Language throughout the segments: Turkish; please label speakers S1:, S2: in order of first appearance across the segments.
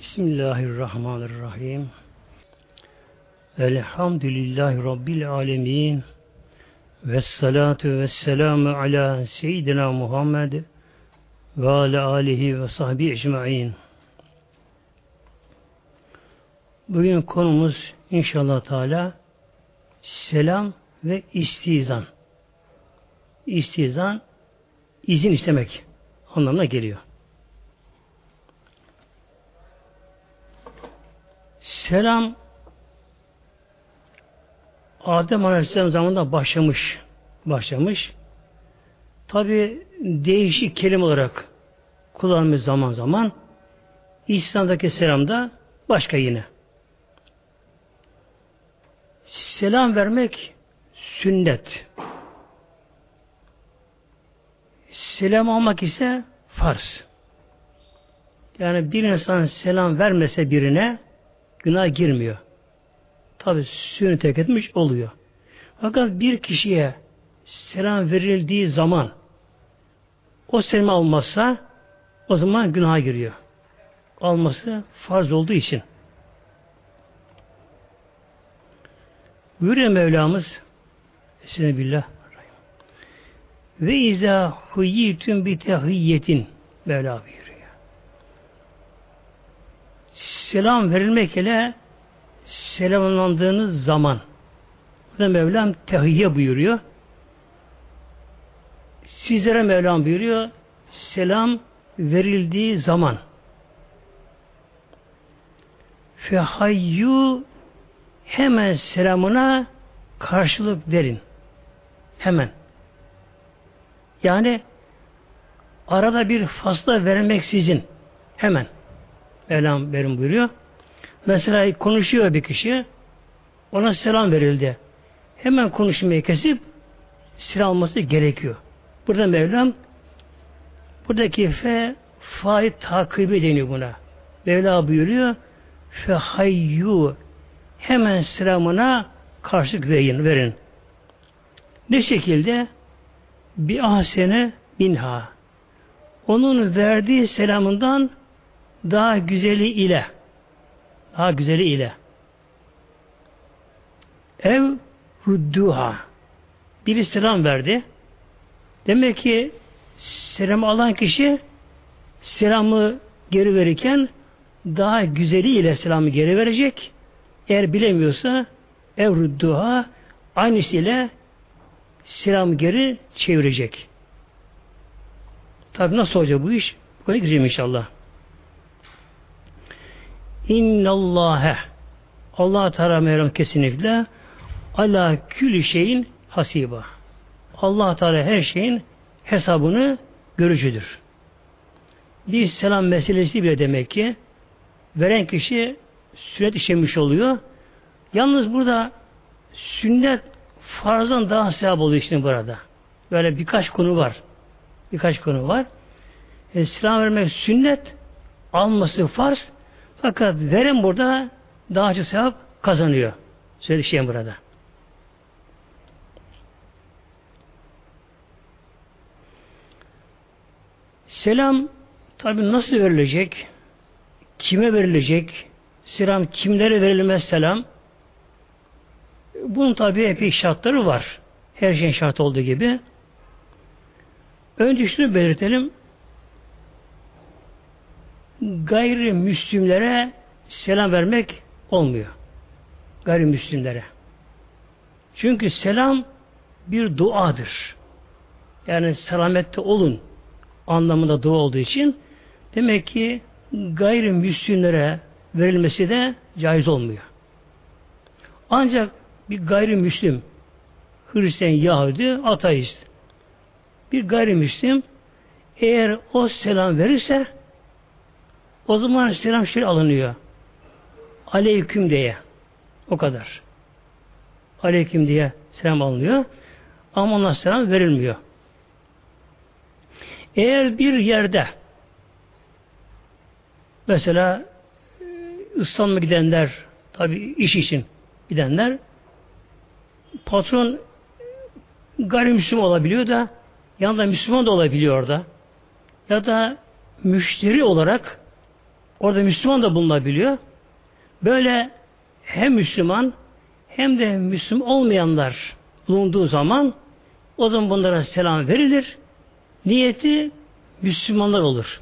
S1: Bismillahirrahmanirrahim. Elhamdülillahi Rabbil alemin. Ve salatu ve selamu ala seyyidina Muhammed ve ala alihi ve sahbihi ecma'in. Bugün konumuz inşallah Teala selam ve istizan. İstizan izin istemek anlamına geliyor. Selam Adem Aleyhisselam zamanında başlamış. Başlamış. Tabi değişik kelime olarak kullanılmış zaman zaman. İslam'daki selam da başka yine. Selam vermek sünnet. Selam almak ise farz. Yani bir insan selam vermese birine günah girmiyor. Tabi sünnet terk etmiş oluyor. Fakat bir kişiye selam verildiği zaman o selam almazsa o zaman günaha giriyor. Alması farz olduğu için. Buyuruyor Mevlamız Bismillah ve izâ huyyitüm bi tehiyyetin Mevla buyuruyor. Selam verilmek ile selamlandığınız zaman burada Mevlam tehiyye buyuruyor. Sizlere Mevlam buyuruyor selam verildiği zaman fehayyu hemen selamına karşılık verin. Hemen. Yani arada bir fasla vermek sizin. Hemen. Mevlam verin buyuruyor. Mesela konuşuyor bir kişi ona selam verildi. Hemen konuşmayı kesip selam alması gerekiyor. Burada Mevlam buradaki fe faid takibi deniyor buna. Mevla buyuruyor fe hayyu hemen selamına karşılık verin. verin. Ne şekilde? Bir ahsene minha. Onun verdiği selamından daha güzeli ile daha güzeli ile ev rudduha biri selam verdi. Demek ki selam alan kişi selamı geri verirken daha güzeli ile selamı geri verecek. Eğer bilemiyorsa ev rudduha aynısıyla selamı geri çevirecek. Tabi nasıl olacak bu iş? Bu kadar gireceğim inşallah. İnnallâhe Allah Teala meyrem kesinlikle ala külü şeyin hasiba. Allah Teala her şeyin hesabını görücüdür. Bir selam meselesi bile demek ki veren kişi sünnet işlemiş oluyor. Yalnız burada sünnet farzdan daha sevap oluyor işte burada. Böyle birkaç konu var. Birkaç konu var. E, selam vermek sünnet, alması farz, fakat veren burada daha çok sevap kazanıyor. Söylediğim burada. Selam tabi nasıl verilecek? Kime verilecek? Selam kimlere verilmez selam? Bunun tabi epey şartları var. Her şeyin şart olduğu gibi. Önce şunu belirtelim gayrimüslimlere selam vermek olmuyor. Gayrimüslimlere. Çünkü selam bir duadır. Yani selamette olun anlamında dua olduğu için demek ki gayrimüslimlere verilmesi de caiz olmuyor. Ancak bir gayrimüslim Hristiyan, Yahudi, ateist bir gayrimüslim eğer o selam verirse o zaman selam şöyle alınıyor. Aleyküm diye. O kadar. Aleyküm diye selam alınıyor. Ama ona selam verilmiyor. Eğer bir yerde mesela İstanbul'a gidenler tabi iş için gidenler patron gayrimüslim olabiliyor da yanında Müslüman da olabiliyor orada. Ya da müşteri olarak Orada Müslüman da bulunabiliyor. Böyle hem Müslüman hem de Müslüman olmayanlar bulunduğu zaman o zaman bunlara selam verilir. Niyeti Müslümanlar olur.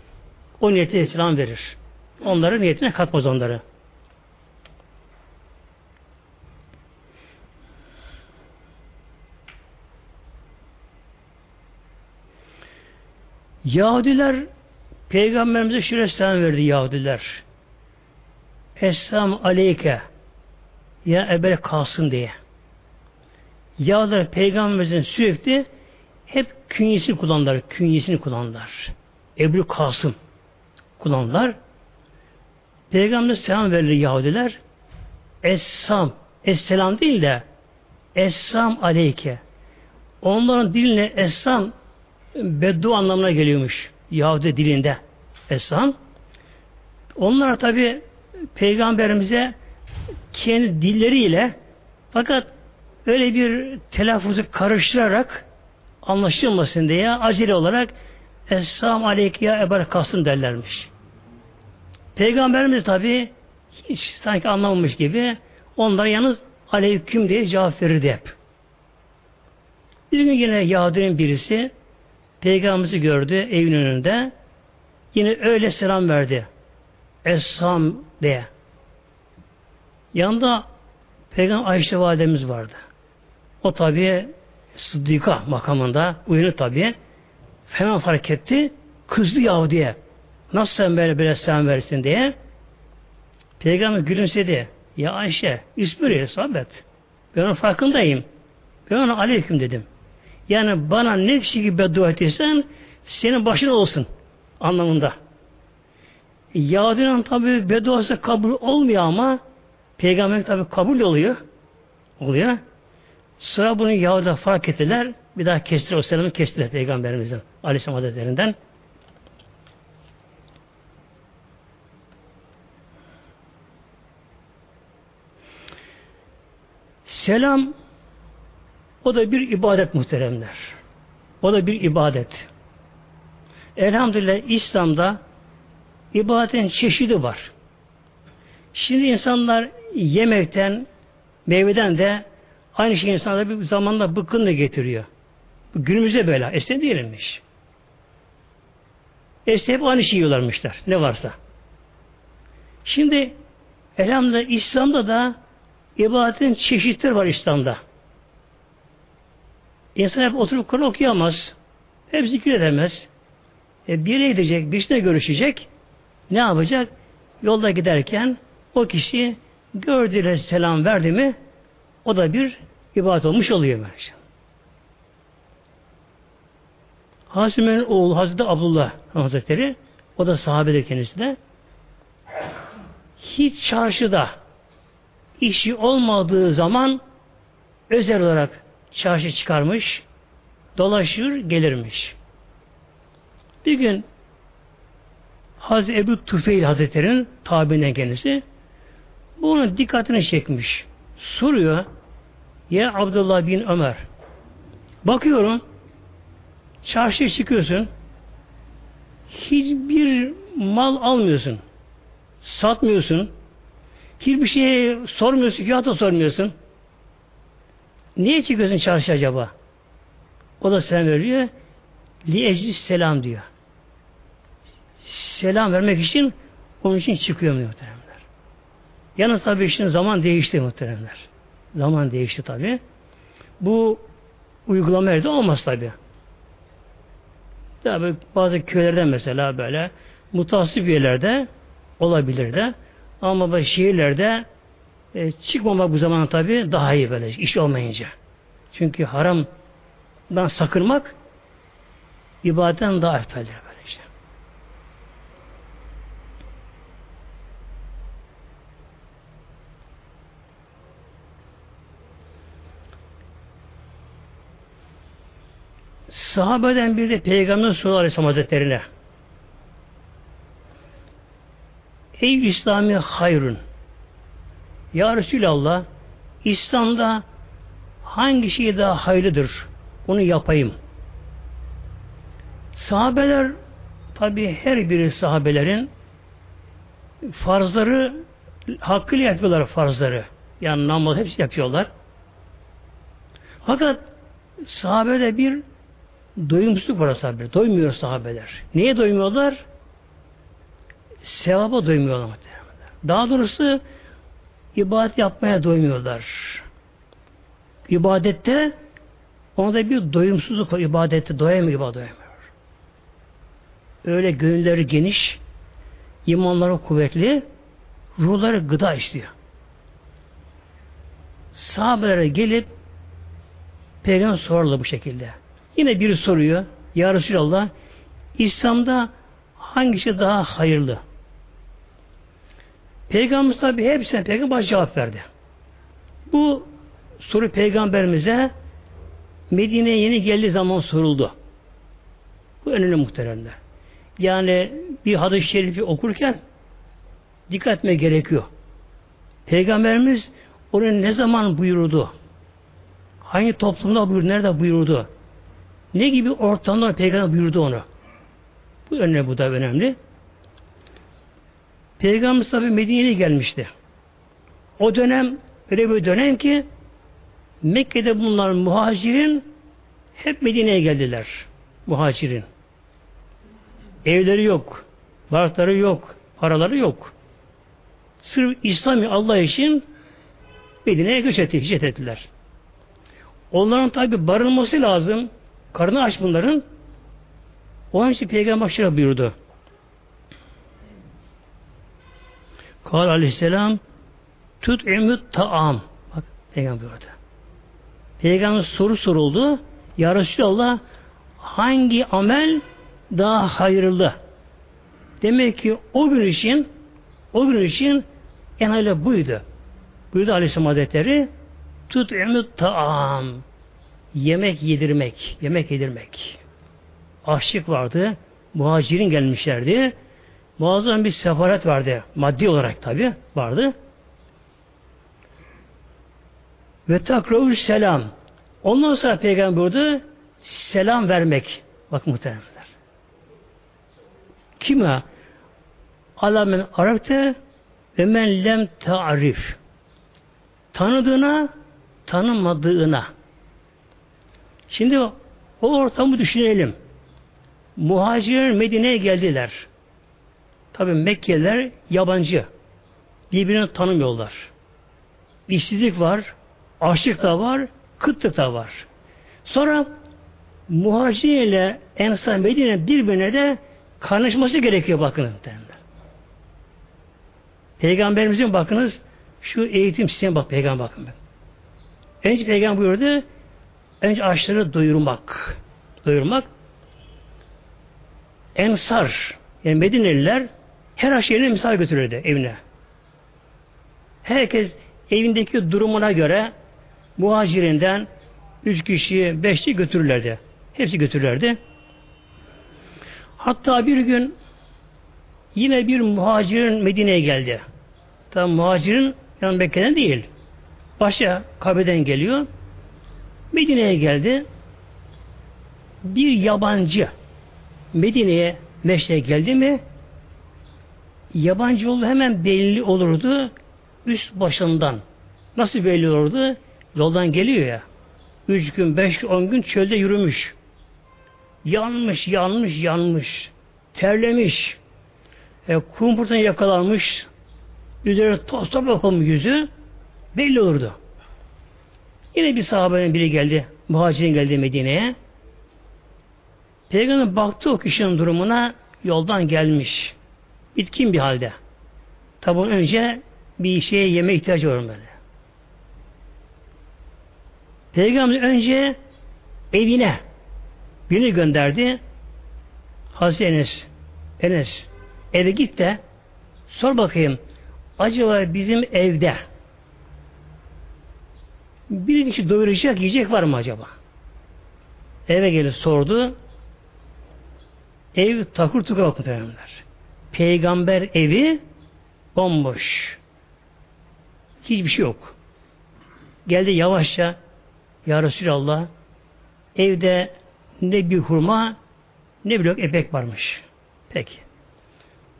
S1: O niyeti selam verir. Onların niyetine katmaz onları. Yahudiler Peygamberimize şöyle selam verdi Yahudiler. Esselamu aleyke ya ebel kalsın diye. Yahudiler Peygamberimizin sürekli hep künyesini kullanırlar. Künyesini kullanırlar. Ebru Kasım kullanırlar. Peygamber selam verir Yahudiler. Essam, Esselam değil de Essam aleyke. Onların diline Essam beddu anlamına geliyormuş. Yahudi dilinde Essam. Onlar tabi peygamberimize kendi dilleriyle fakat öyle bir telaffuzu karıştırarak anlaşılmasın diye acele olarak Esselamu Aleyke ya Eber Kasım derlermiş. Peygamberimiz tabi hiç sanki anlamamış gibi onlara yalnız Aleyküm diye cevap verirdi hep. Bir gün yine Yahudi'nin birisi Peygamberimizi gördü evin önünde. Yine öyle selam verdi. Essam diye. Yanında Peygamber Ayşe validemiz vardı. O tabi Sıddika makamında uyanık tabi. Hemen fark etti. Kızdı yahu diye. Nasıl sen böyle böyle selam versin diye. Peygamber gülümsedi. Ya Ayşe, ismiri sabet. Ben onun farkındayım. Ben ona aleyküm dedim. Yani bana ne gibi beddua ettiysen senin başına olsun anlamında. Yahudi'nin tabi bedduası kabul olmuyor ama peygamber tabi kabul oluyor. Oluyor. Sıra bunu Yahudi'de fark ettiler. Bir daha kestiler. O selamı kestiler Peygamberimizin. Aleyhisselam Hazretlerinden. Selam o da bir ibadet muhteremler. O da bir ibadet. Elhamdülillah İslam'da ibadetin çeşidi var. Şimdi insanlar yemekten, meyveden de aynı şey insanlar bir zamanda bıkkınlığı getiriyor. Günümüzde böyle. Eskiden değilmiş. Eskiden hep aynı şey yiyorlarmışlar. Ne varsa. Şimdi elhamdülillah İslam'da da ibadetin çeşitleri var İslam'da. İnsan hep oturup Kur'an okuyamaz. Hep zikir edemez. E, bir yere gidecek, birisine görüşecek. Ne yapacak? Yolda giderken o kişi gördüğüyle selam verdi mi o da bir ibadet olmuş oluyor böylece. Hazreti oğlu Hazreti Abdullah Hazretleri o da sahabedir kendisi de hiç çarşıda işi olmadığı zaman özel olarak çarşı çıkarmış, dolaşır, gelirmiş. Bir gün Hazreti Ebu Tufeil Hazretleri'nin tabiinden kendisi bunun dikkatini çekmiş. Soruyor ya Abdullah bin Ömer bakıyorum çarşıya çıkıyorsun hiçbir mal almıyorsun satmıyorsun hiçbir şey sormuyorsun fiyatı sormuyorsun Niye çıkıyorsun çarşı acaba? O da selam veriyor. Li eclis selam diyor. Selam vermek için onun için çıkıyor muhteremler. Yalnız tabi şimdi zaman değişti muhteremler. Zaman değişti tabi. Bu uygulama evde olmaz tabi. Tabi bazı köylerde mesela böyle mutasip yerlerde olabilir de ama bazı şehirlerde e, çıkmamak bu zaman tabi daha iyi böyle iş olmayınca. Çünkü haramdan sakınmak ibadetten daha eftaldir böylece. Sahabeden biri de Peygamber sallallahu aleyhi hazretlerine Ey İslami hayrun ya Resulallah İslam'da hangi şey daha hayırlıdır? Onu yapayım. Sahabeler tabi her biri sahabelerin farzları hakkıyla yapıyorlar farzları. Yani namaz hepsi yapıyorlar. Fakat sahabede bir doyumsuzluk var sahabeler. Doymuyor sahabeler. Niye doymuyorlar? Sevaba doymuyorlar. Daha doğrusu ibadet yapmaya doymuyorlar. İbadette onda bir doyumsuzluk var. İbadette doyamıyor, doyamıyor. Öyle gönülleri geniş, imanları kuvvetli, ruhları gıda istiyor. Sahabelere gelip Peygamber sorarlar bu şekilde. Yine biri soruyor. Ya Resulallah İslam'da hangisi daha hayırlı? Peygamber tabi hepsine peygamber cevap verdi. Bu soru peygamberimize Medine'ye yeni geldiği zaman soruldu. Bu önemli muhteremler. Yani bir hadis-i şerifi okurken dikkat etme gerekiyor. Peygamberimiz onu ne zaman buyurdu? Hangi toplumda buyurdu? Nerede buyurdu? Ne gibi ortamda peygamber buyurdu onu? Bu önemli, bu da önemli. Peygamber tabi Medine'ye gelmişti. O dönem öyle bir dönem ki Mekke'de bunlar muhacirin hep Medine'ye geldiler. Muhacirin. Evleri yok. Varlıkları yok. Paraları yok. Sırf İslami Allah için Medine'ye göç etti, hicret ettiler. Onların tabi barınması lazım. Karnı aç bunların. Onun için Peygamber şöyle buyurdu. Kal aleyhisselam tut ümit taam. Bak Peygamber orada. Peygamber soru soruldu. Ya Resulallah hangi amel daha hayırlı? Demek ki o gün için o gün için en hayırlı buydu. Buyurdu Aleyhisselam Hazretleri tut ümit taam. Yemek yedirmek. Yemek yedirmek. Açlık vardı. Muhacirin gelmişlerdi. Muazzam bir sefaret vardı. Maddi olarak tabi vardı. Ve takravu selam. Ondan sonra peygamber burada selam vermek. Bak muhteremler. Kime? Ala men arafte ve men lem ta'rif. Tanıdığına, tanımadığına. Şimdi o ortamı düşünelim. Muhacirler Medine'ye geldiler. Tabi Mekkeliler yabancı. Birbirini tanımıyorlar. İşsizlik var, açlık da var, kıtlık da var. Sonra muhacir ile Ensar Medine birbirine de kaynaşması gerekiyor bakın. Peygamberimizin bakınız şu eğitim sistemi bak peygamber bakın. Önce peygamber buyurdu önce açları doyurmak. Doyurmak. Ensar yani Medineliler her aşırı misal götürürdü evine. Herkes evindeki durumuna göre muhacirinden üç kişi, beş kişi götürürlerdi. Hepsi götürürlerdi. Hatta bir gün yine bir muhacirin Medine'ye geldi. Tam muhacirin yan Mekke'den değil. Başka kabeden geliyor. Medine'ye geldi. Bir yabancı Medine'ye meşre geldi mi yabancı yolu hemen belli olurdu üst başından. Nasıl belli olurdu? Yoldan geliyor ya. Üç gün, beş gün, on gün çölde yürümüş. Yanmış, yanmış, yanmış. Terlemiş. E, kumpurtan yakalanmış. Üzerine toz toprak olmuş yüzü. Belli olurdu. Yine bir sahabenin biri geldi. Muhacirin geldi Medine'ye. Peygamber baktı o kişinin durumuna yoldan gelmiş. Bitkin bir halde. Tabi önce bir şeye yeme ihtiyacı var böyle. Peygamber önce evine birini gönderdi. Hazreti Enes Enes eve git de sor bakayım acaba bizim evde bir kişi doyuracak yiyecek var mı acaba? Eve gelip sordu. Ev takır tukur muhtemelenler. Peygamber evi bomboş. Hiçbir şey yok. Geldi yavaşça Ya Resulallah evde ne bir hurma ne bir epek varmış. Peki.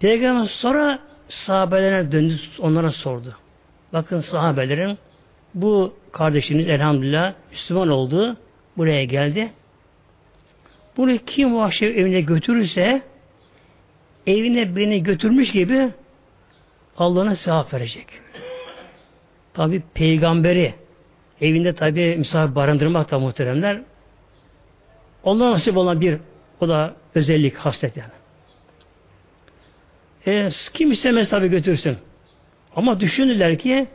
S1: Peygamber sonra sahabelerine döndü, onlara sordu. Bakın sahabelerin bu kardeşiniz elhamdülillah Müslüman oldu, buraya geldi. Bunu kim vahşi evine götürürse evine beni götürmüş gibi Allah'ına sevap verecek. Tabi peygamberi evinde tabi misafir barındırmak da muhteremler ondan nasip olan bir o da özellik, haslet yani. E, kim istemez tabi götürsün. Ama düşündüler ki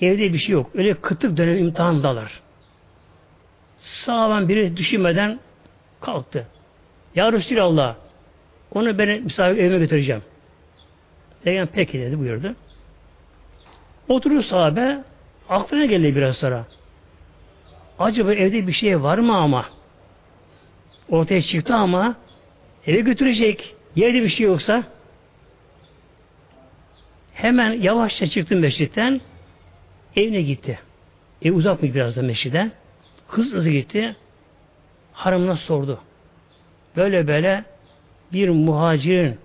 S1: evde bir şey yok. Öyle kıtlık dönem imtihandalar. Sağlam biri düşünmeden kalktı. Ya Resulallah onu ben misafir evime götüreceğim. Peygamber peki dedi buyurdu. Oturur sahabe aklına geldi biraz sonra. Acaba evde bir şey var mı ama? Ortaya çıktı ama eve götürecek. Yerde bir şey yoksa hemen yavaşça çıktı mescitten evine gitti. Ev uzak mı biraz da meşride? Hızlı hızlı gitti. Hanımına sordu. Böyle böyle bir muhacirin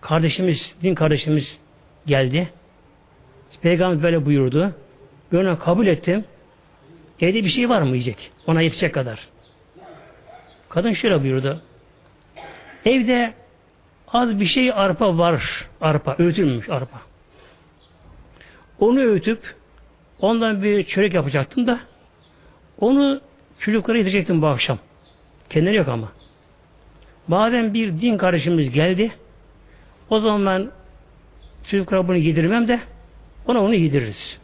S1: kardeşimiz, din kardeşimiz geldi. Peygamber böyle buyurdu. Ben kabul ettim. Evde bir şey var mı yiyecek? Ona yetecek kadar. Kadın şöyle buyurdu. Evde az bir şey arpa var. Arpa. Öğütülmüş arpa. Onu öğütüp ondan bir çörek yapacaktım da onu çocuklara yedirecektim bu akşam. Kendileri yok ama. Madem bir din kardeşimiz geldi o zaman ben çocuklara bunu yedirmem de ona onu yediririz.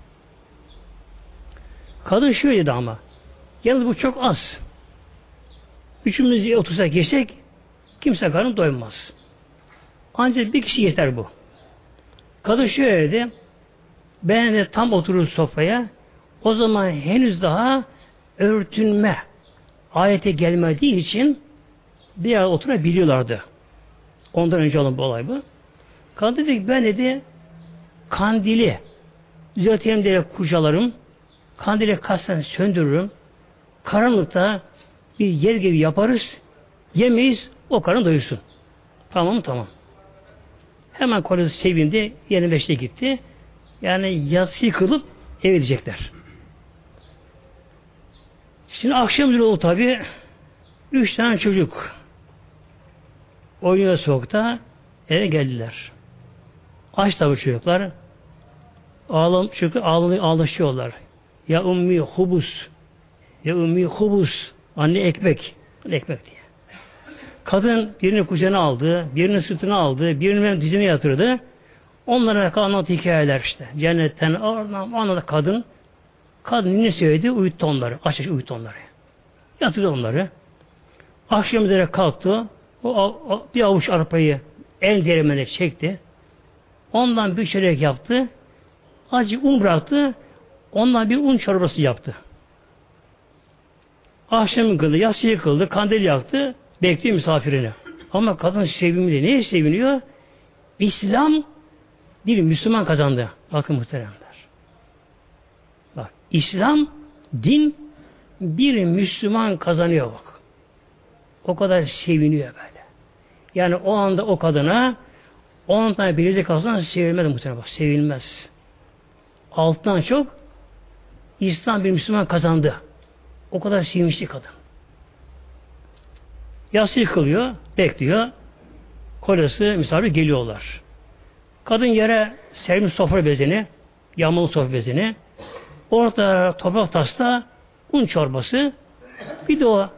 S1: Kadın şöyle dedi ama yalnız bu çok az. Üçümüz otursak geçsek kimse karın doymaz. Ancak bir kişi yeter bu. Kadın şöyle dedi ben de tam oturur sofraya o zaman henüz daha örtünme ayete gelmediği için bir yer oturabiliyorlardı. Ondan önce olan bu olay bu. Kadın dedi ki ben dedi kandili düzelteyim diye kurcalarım. Kandili kasten söndürürüm. Karanlıkta bir yer gibi yaparız. Yemeyiz. O karın doyursun. Tamam tamam. Hemen kocası sevindi. Yeni beşte gitti. Yani yatsı kılıp eve gidecekler. Şimdi akşam üzeri oldu tabi. Üç tane çocuk oynuyor soğukta eve geldiler. Aç tabi çocuklar. Ağlam, çünkü ağlay, ağlaşıyorlar. Ya ummi hubus. Ya ummi hubus. Anne ekmek. Ekmek diye. Kadın birini kucağına aldı, birini sırtına aldı, birini dizine yatırdı. Onlara anlat hikayeler işte. Cennetten anladı kadın. Kadın ne söyledi? Uyuttu onları. Aç aç uyuttu onları. Yatırdı onları. Akşam üzere kalktı. O, o, bir avuç arpayı el değirmene çekti. Ondan bir çörek yaptı. Acı un bıraktı. Ondan bir un çorbası yaptı. Akşam kıldı, yatsıyı kıldı, kandil yaktı, bekliyor misafirini. Ama kadın sevimli. Neye seviniyor? İslam bir Müslüman kazandı. Bakın muhteremler. Bak, İslam din bir Müslüman kazanıyor bak. O kadar seviniyor böyle. Yani o anda o kadına 10 tane bilezik alsan sevilmez muhtemelen bak. Sevilmez. Alttan çok İslam bir Müslüman kazandı. O kadar sevinçli kadın. Yası yıkılıyor, bekliyor. Kocası misafir geliyorlar. Kadın yere sermiş sofra bezini, yağmalı sofra bezini, orada toprak tasta un çorbası, bir de o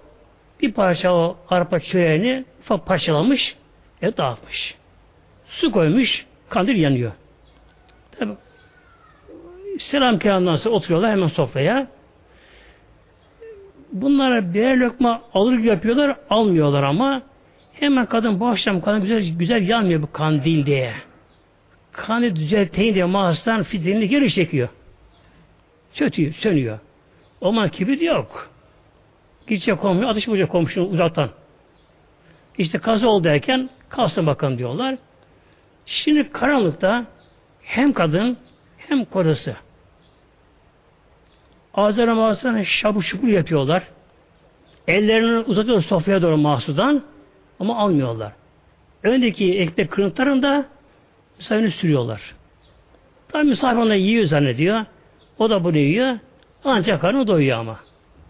S1: bir parça o arpa çöreğini ufak parçalamış, et dağıtmış. Su koymuş, kandil yanıyor. Tabi, selam kelamdan sonra oturuyorlar hemen sofraya. Bunlara birer lokma alır yapıyorlar, almıyorlar ama hemen kadın bu akşam kadın güzel güzel yanmıyor bu kandil diye. Kandil düzelteyim diye mağazdan fitilini geri çekiyor. Çötüyor, sönüyor. O zaman kibrit yok. Gidecek komşu, atış bulacak komşunu uzaktan. İşte kaza oldu derken kalsın bakalım diyorlar. Şimdi karanlıkta hem kadın hem kocası ağızlarına mağazına şabu şubur yapıyorlar. Ellerini uzatıyor sofraya doğru mahsudan ama almıyorlar. Öndeki ekmek kırıntılarında misafirini sürüyorlar. Tabi misafir onu yiyor zannediyor. O da bunu yiyor. Ancak karnı doyuyor ama.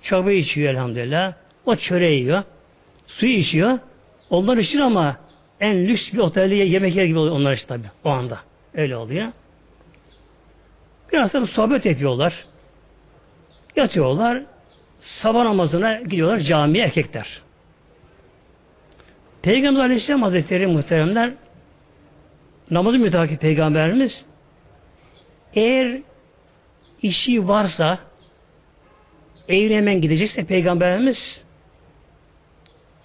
S1: Çorba içiyor elhamdülillah. O çöreği yiyor. Suyu içiyor. Onlar için ama en lüks bir otelde yemek yer gibi oluyor onlar işte tabi o anda. Öyle oluyor. Biraz da sohbet yapıyorlar. Yatıyorlar. Sabah namazına gidiyorlar camiye erkekler. Peygamber Aleyhisselam Hazretleri muhteremler namazı mütakip peygamberimiz eğer işi varsa evine hemen gidecekse peygamberimiz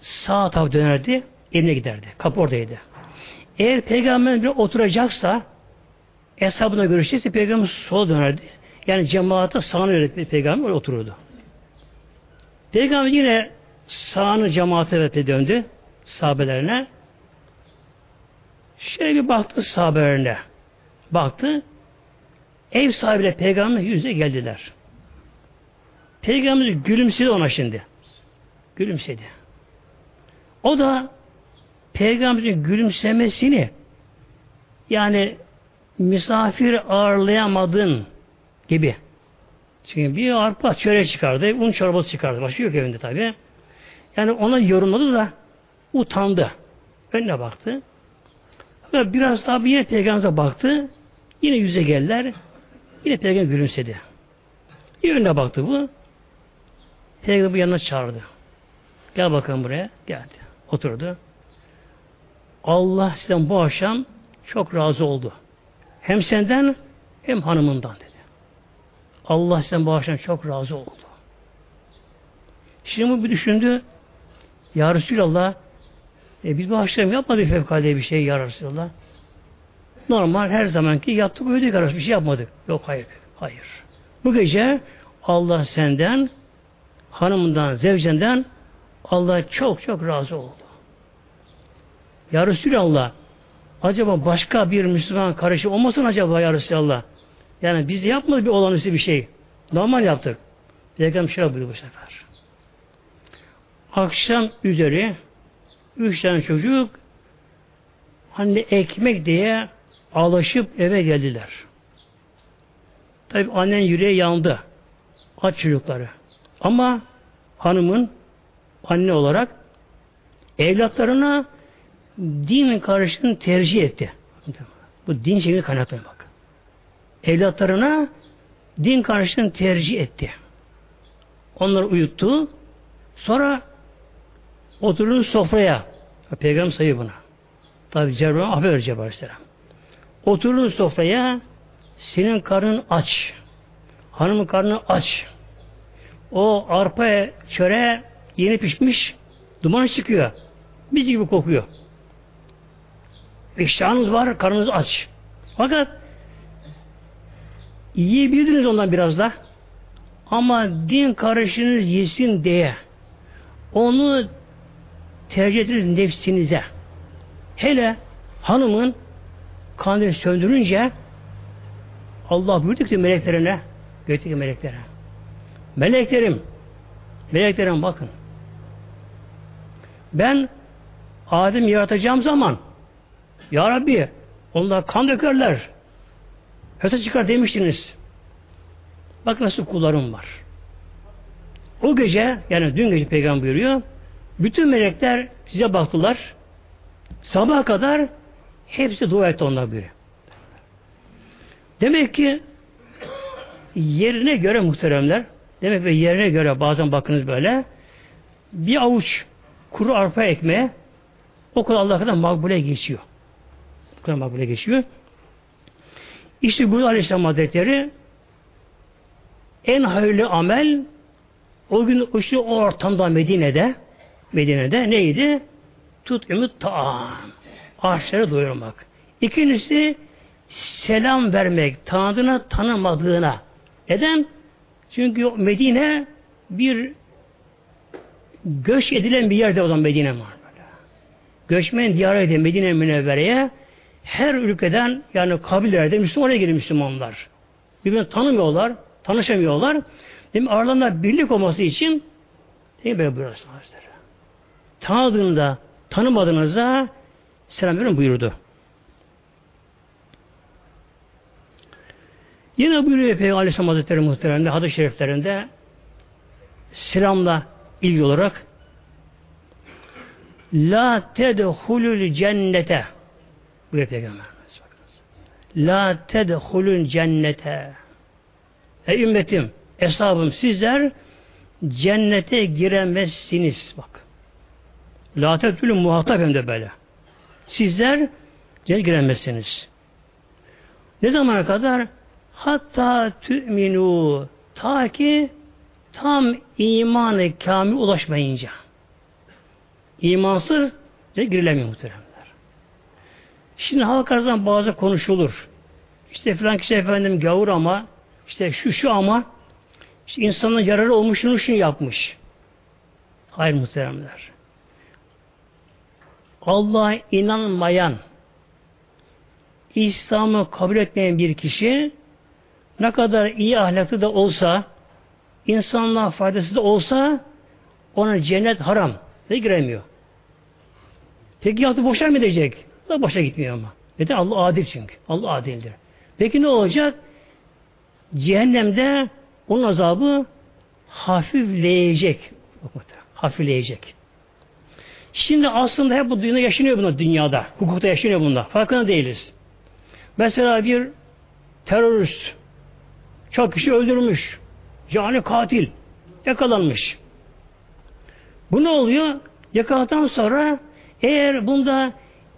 S1: sağ taraf dönerdi, evine giderdi. Kapı oradaydı. Eğer peygamber bir oturacaksa hesabına görüşecekse peygamber sola dönerdi. Yani cemaate sağını verip peygamber otururdu. Peygamber yine sağını cemaate ve döndü sahabelerine. Şöyle bir baktı sahabelerine. Baktı. Ev sahibiyle peygamber yüze geldiler. Peygamber gülümsedi ona şimdi. Gülümsedi. O da peygamberin gülümsemesini yani misafir ağırlayamadın gibi. Çünkü bir arpa çöre çıkardı, un çorbası çıkardı. Başka yok evinde tabi. Yani ona yorumladı da utandı. Önüne baktı. Ve biraz daha bir yine peygamberimize baktı. Yine yüze geldiler. Yine peygamber gülümsedi. Bir önüne baktı bu. Peygamber bu yanına çağırdı. Gel bakalım buraya. Geldi. Oturdu. Allah sizden bu akşam çok razı oldu. Hem senden hem hanımından dedi. Allah sizden bu akşam çok razı oldu. Şimdi bu bir düşündü. Ya Resulallah e, biz bu akşam yapmadık fevkalade bir şey ya Resulallah. Normal her zamanki yattık uyuduk arası bir şey yapmadık. Yok hayır. Hayır. Bu gece Allah senden hanımından, zevcenden Allah çok çok razı oldu. Ya Resulallah acaba başka bir Müslüman karışı olmasın acaba ya Resulallah? Yani biz de yapmadık bir olağanüstü bir şey. Normal yaptık. Peygamber şöyle buyurdu bu sefer. Akşam üzeri üç tane çocuk anne ekmek diye ağlaşıp eve geldiler. Tabi annen yüreği yandı. Aç çocukları. Ama hanımın anne olarak evlatlarına din karşılığını tercih etti. Bu din şeyini kaynaklanıyor bak. Evlatlarına din karşılığını tercih etti. Onları uyuttu. Sonra oturun sofraya. Peygamber sayıyor buna. Tabi Cebrail haber verir Cebrail Aleyhisselam. Oturun sofraya senin karnın aç. Hanımın karnı aç. O arpa çöre yeni pişmiş duman çıkıyor. Biz gibi kokuyor. İştahınız var, karnınız aç. Fakat yiyebildiniz ondan biraz da. Ama din karışınız yesin diye onu tercih ediniz nefsinize. Hele hanımın kandili söndürünce Allah buyurdu ki meleklerine gökteki meleklere meleklerim meleklerim bakın ben Adem yaratacağım zaman Ya Rabbi onlar kan dökerler Hesap çıkar demiştiniz. Bak nasıl kullarım var. O gece yani dün gece peygamber buyuruyor bütün melekler size baktılar. Sabaha kadar hepsi dua etti onlar biri. Demek ki yerine göre muhteremler demek ki yerine göre bazen bakınız böyle bir avuç kuru arpa ekmeğe o kadar Allah kadar makbule geçiyor. O kadar makbule geçiyor. İşte bu Aleyhisselam Hazretleri en hayırlı amel o gün işte o ortamda Medine'de Medine'de neydi? Tut ümit taam. Ağaçları doyurmak. İkincisi selam vermek. Tanıdığına tanımadığına. Neden? Çünkü Medine bir göç edilen bir yerde o zaman Medine var. Göçmen diyarı edilen Medine Münevvere'ye her ülkeden yani kabilelerde Müslüman oraya geliyor Müslümanlar. Birbirini tanımıyorlar, tanışamıyorlar. Demek aralarında birlik olması için değil böyle buyuruyor Hazretleri. Tanıdığında, tanımadığınızda selam verin buyurdu. Yine buyuruyor Peygamber Aleyhisselam Hazretleri muhteremde hadis-i şeriflerinde selamla ilgili olarak La tedhulul cennete buyuruyor Peygamberimiz. La tedhulul cennete Ey ümmetim, eshabım sizler cennete giremezsiniz. Bak. La tedhulul muhatap hem de böyle. Sizler cennete giremezsiniz. Ne zamana kadar? Hatta tü'minu ta ki tam imanı kamil ulaşmayınca. İmansız de girilemiyor muhteremler. Şimdi halk arasında bazı konuşulur. İşte filan kişi efendim gavur ama işte şu şu ama işte insanın yararı olmuş şunu şunu yapmış. Hayır muhteremler. Allah'a inanmayan İslam'ı kabul etmeyen bir kişi ne kadar iyi ahlaklı da olsa insanlığa faydası da olsa ona cennet haram ve giremiyor. Peki yaptı boşa mı edecek? Da boşa gitmiyor ama. Neden? Allah adil çünkü. Allah adildir. Peki ne olacak? Cehennemde onun azabı hafifleyecek. Hafifleyecek. Şimdi aslında hep bu dünyada yaşanıyor bunda dünyada. Hukukta yaşanıyor bunda. Farkında değiliz. Mesela bir terörist çok kişi öldürmüş. Cani katil. Yakalanmış. Bu ne oluyor? Yakaladıktan sonra eğer bunda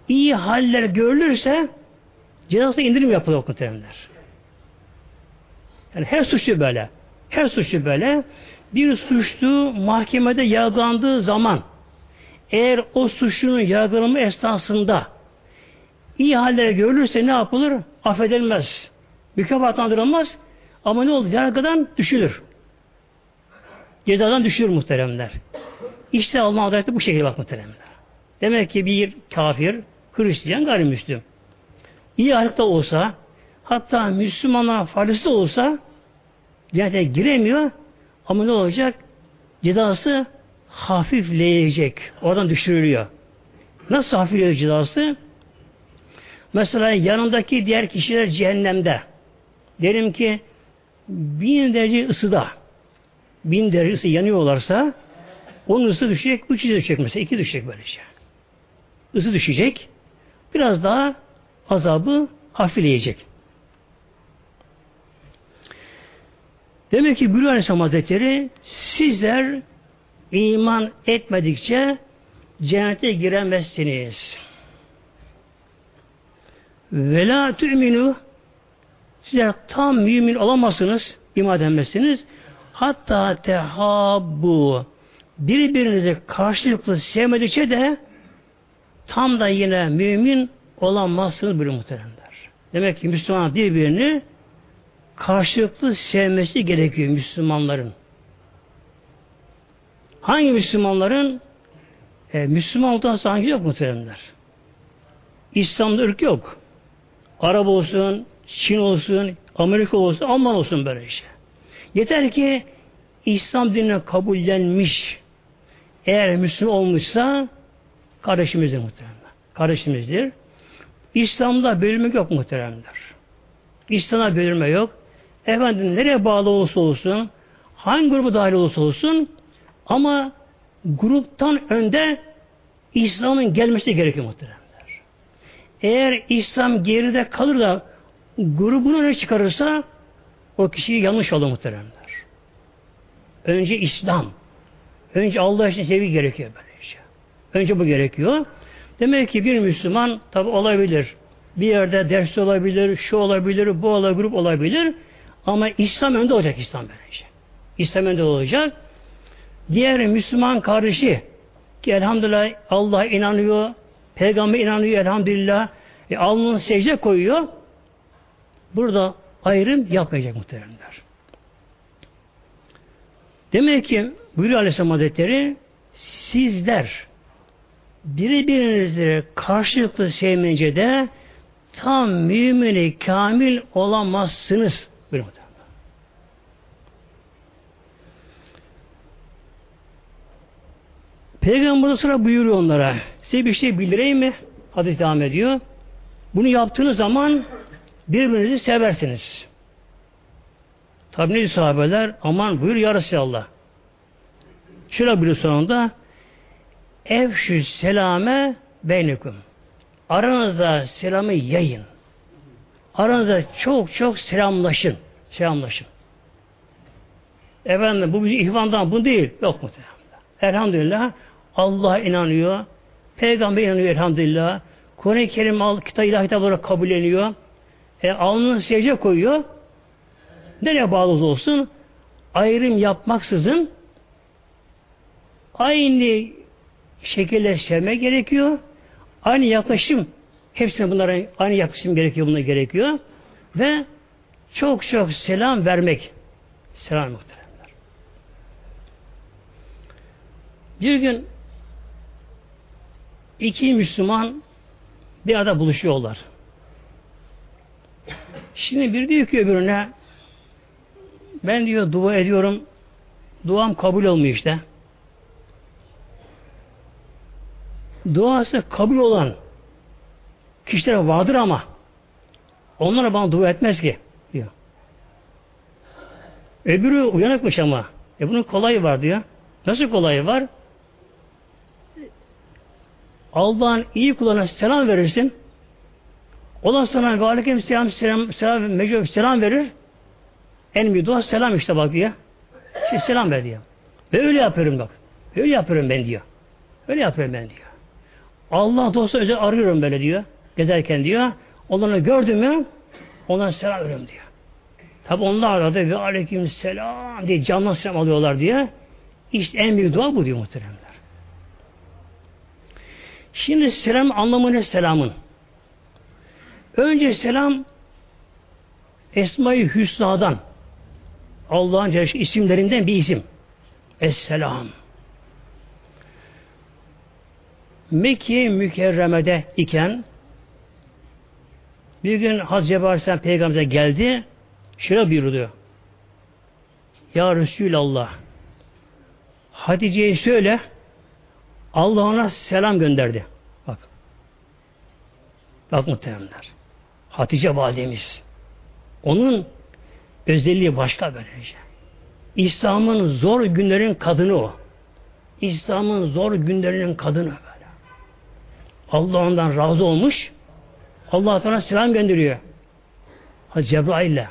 S1: iyi haller görülürse cezasına indirim yapılıyor muhtemelenler. Yani her suçlu böyle. Her suçlu böyle. Bir suçlu mahkemede yargılandığı zaman eğer o suçlunun yargılanma esnasında iyi haller görülürse ne yapılır? Affedilmez. Mükafatlandırılmaz. Ama ne olur? Yargıdan düşülür. Cezadan düşülür muhteremler. İşte Allah adaleti bu şekilde bak muhteremler. Demek ki bir kafir, Hristiyan, gayrimüslim. İyi ahlakta olsa, hatta Müslümana da olsa cennete giremiyor ama ne olacak? Cezası hafifleyecek. Oradan düşürülüyor. Nasıl hafifliyor cezası? Mesela yanındaki diğer kişiler cehennemde. Derim ki bin derece ısıda bin derece ısı yanıyorlarsa onun ısı düşecek, üç düşecek mesela, iki düşecek böylece. Isı düşecek, biraz daha azabı hafifleyecek. Demek ki Bülü Aleyhisselam Hazretleri sizler iman etmedikçe cennete giremezsiniz. Ve la tü'minu sizler tam mümin olamazsınız, iman edemezsiniz. Hatta tehabbu birbirinizi karşılıklı sevmedikçe de tam da yine mümin olamazsınız böyle muhteremler. Demek ki Müslüman birbirini karşılıklı sevmesi gerekiyor Müslümanların. Hangi Müslümanların? E, Müslüman olduktan hangi yok muhteremler? İslam'da ırk yok. Arap olsun, Çin olsun, Amerika olsun, Alman olsun böyle işte. Yeter ki İslam dinine kabullenmiş eğer Müslüman olmuşsa kardeşimizdir muhteremler. Kardeşimizdir. İslam'da bölünmek yok muhteremler. İslam'a bölünme yok. Efendim nereye bağlı olursa olsun, hangi grubu dahil olursa olsun ama gruptan önde İslam'ın gelmesi gerekiyor muhteremler. Eğer İslam geride kalır da grubunu ne çıkarırsa o kişiyi yanlış olur muhteremler. Önce İslam. Önce Allah için sevgi gerekiyor böylece. Önce bu gerekiyor. Demek ki bir Müslüman tabi olabilir. Bir yerde ders olabilir, şu olabilir, bu olabilir, grup olabilir. Ama İslam önde olacak İslam böylece. İslam önde olacak. Diğer Müslüman kardeşi ki elhamdülillah Allah inanıyor, peygamber inanıyor elhamdülillah. E, alnını secde koyuyor. Burada ayrım yapmayacak muhteremler. Demek ki buyuruyor Aleyhisselam Hazretleri sizler birbirinizi karşılıklı sevmeyince de tam mümini kamil olamazsınız. Buyuruyor Peygamber sonra buyuruyor onlara. Size bir şey bildireyim mi? Hadis devam ediyor. Bunu yaptığınız zaman birbirinizi seversiniz. Tabi ne sahabeler? Aman buyur ya Resulallah. Şöyle bir sonunda Evşü selame beynikum. Aranızda selamı yayın. Aranızda çok çok selamlaşın. Selamlaşın. Efendim bu bir ihvandan bu değil. Yok mu? Elhamdülillah Allah inanıyor. Peygamber inanıyor elhamdülillah. Kur'an-ı Kerim al, kitap, ilah kitapları kabul ediyor. E, alnını secde koyuyor. Nereye bağlı olsun? Ayrım yapmaksızın aynı şekilde sevme gerekiyor. Aynı yaklaşım hepsine bunlara aynı yaklaşım gerekiyor buna gerekiyor. Ve çok çok selam vermek. Selam muhteremler. Bir gün iki Müslüman bir arada buluşuyorlar. Şimdi bir diyor ki öbürüne ben diyor dua ediyorum duam kabul olmuyor işte. Duası kabul olan kişiler vardır ama onlara bana dua etmez ki diyor. Öbürü uyanıkmış ama. E bunun kolayı var diyor. Nasıl kolayı var? Allah'ın iyi kullarına selam verirsin. O da sana ve aleyküm selam, selam, selam, selam, verir. En büyük dua selam işte bak diye. İşte selam ver diyor. Ve öyle yapıyorum bak. Öyle yapıyorum ben diyor. Öyle yapıyorum ben diyor. Allah dostu özel arıyorum böyle diyor. Gezerken diyor. Onları gördüm mü onlara selam veriyorum diyor. Tabi onlar da ve aleyküm selam diye canlı selam alıyorlar diye. İşte en büyük dua bu diyor muhteremler. Şimdi selam anlamı ne selamın? Önce selam Esma-i Hüsna'dan Allah'ın isimlerinden bir isim. Esselam. Mekke mükerremede iken bir gün Hazreti Cebrail Peygamber'e geldi. Şöyle buyurdu. Ya Resulallah Hatice'ye söyle Allah ona selam gönderdi. Bak. Bak muhteremler. Hatice validemiz. Onun özelliği başka böylece. İslam'ın zor günlerin kadını o. İslam'ın zor günlerinin kadını böyle. Allah ondan razı olmuş. Allah Teala selam gönderiyor. Hadi Cebrail'le.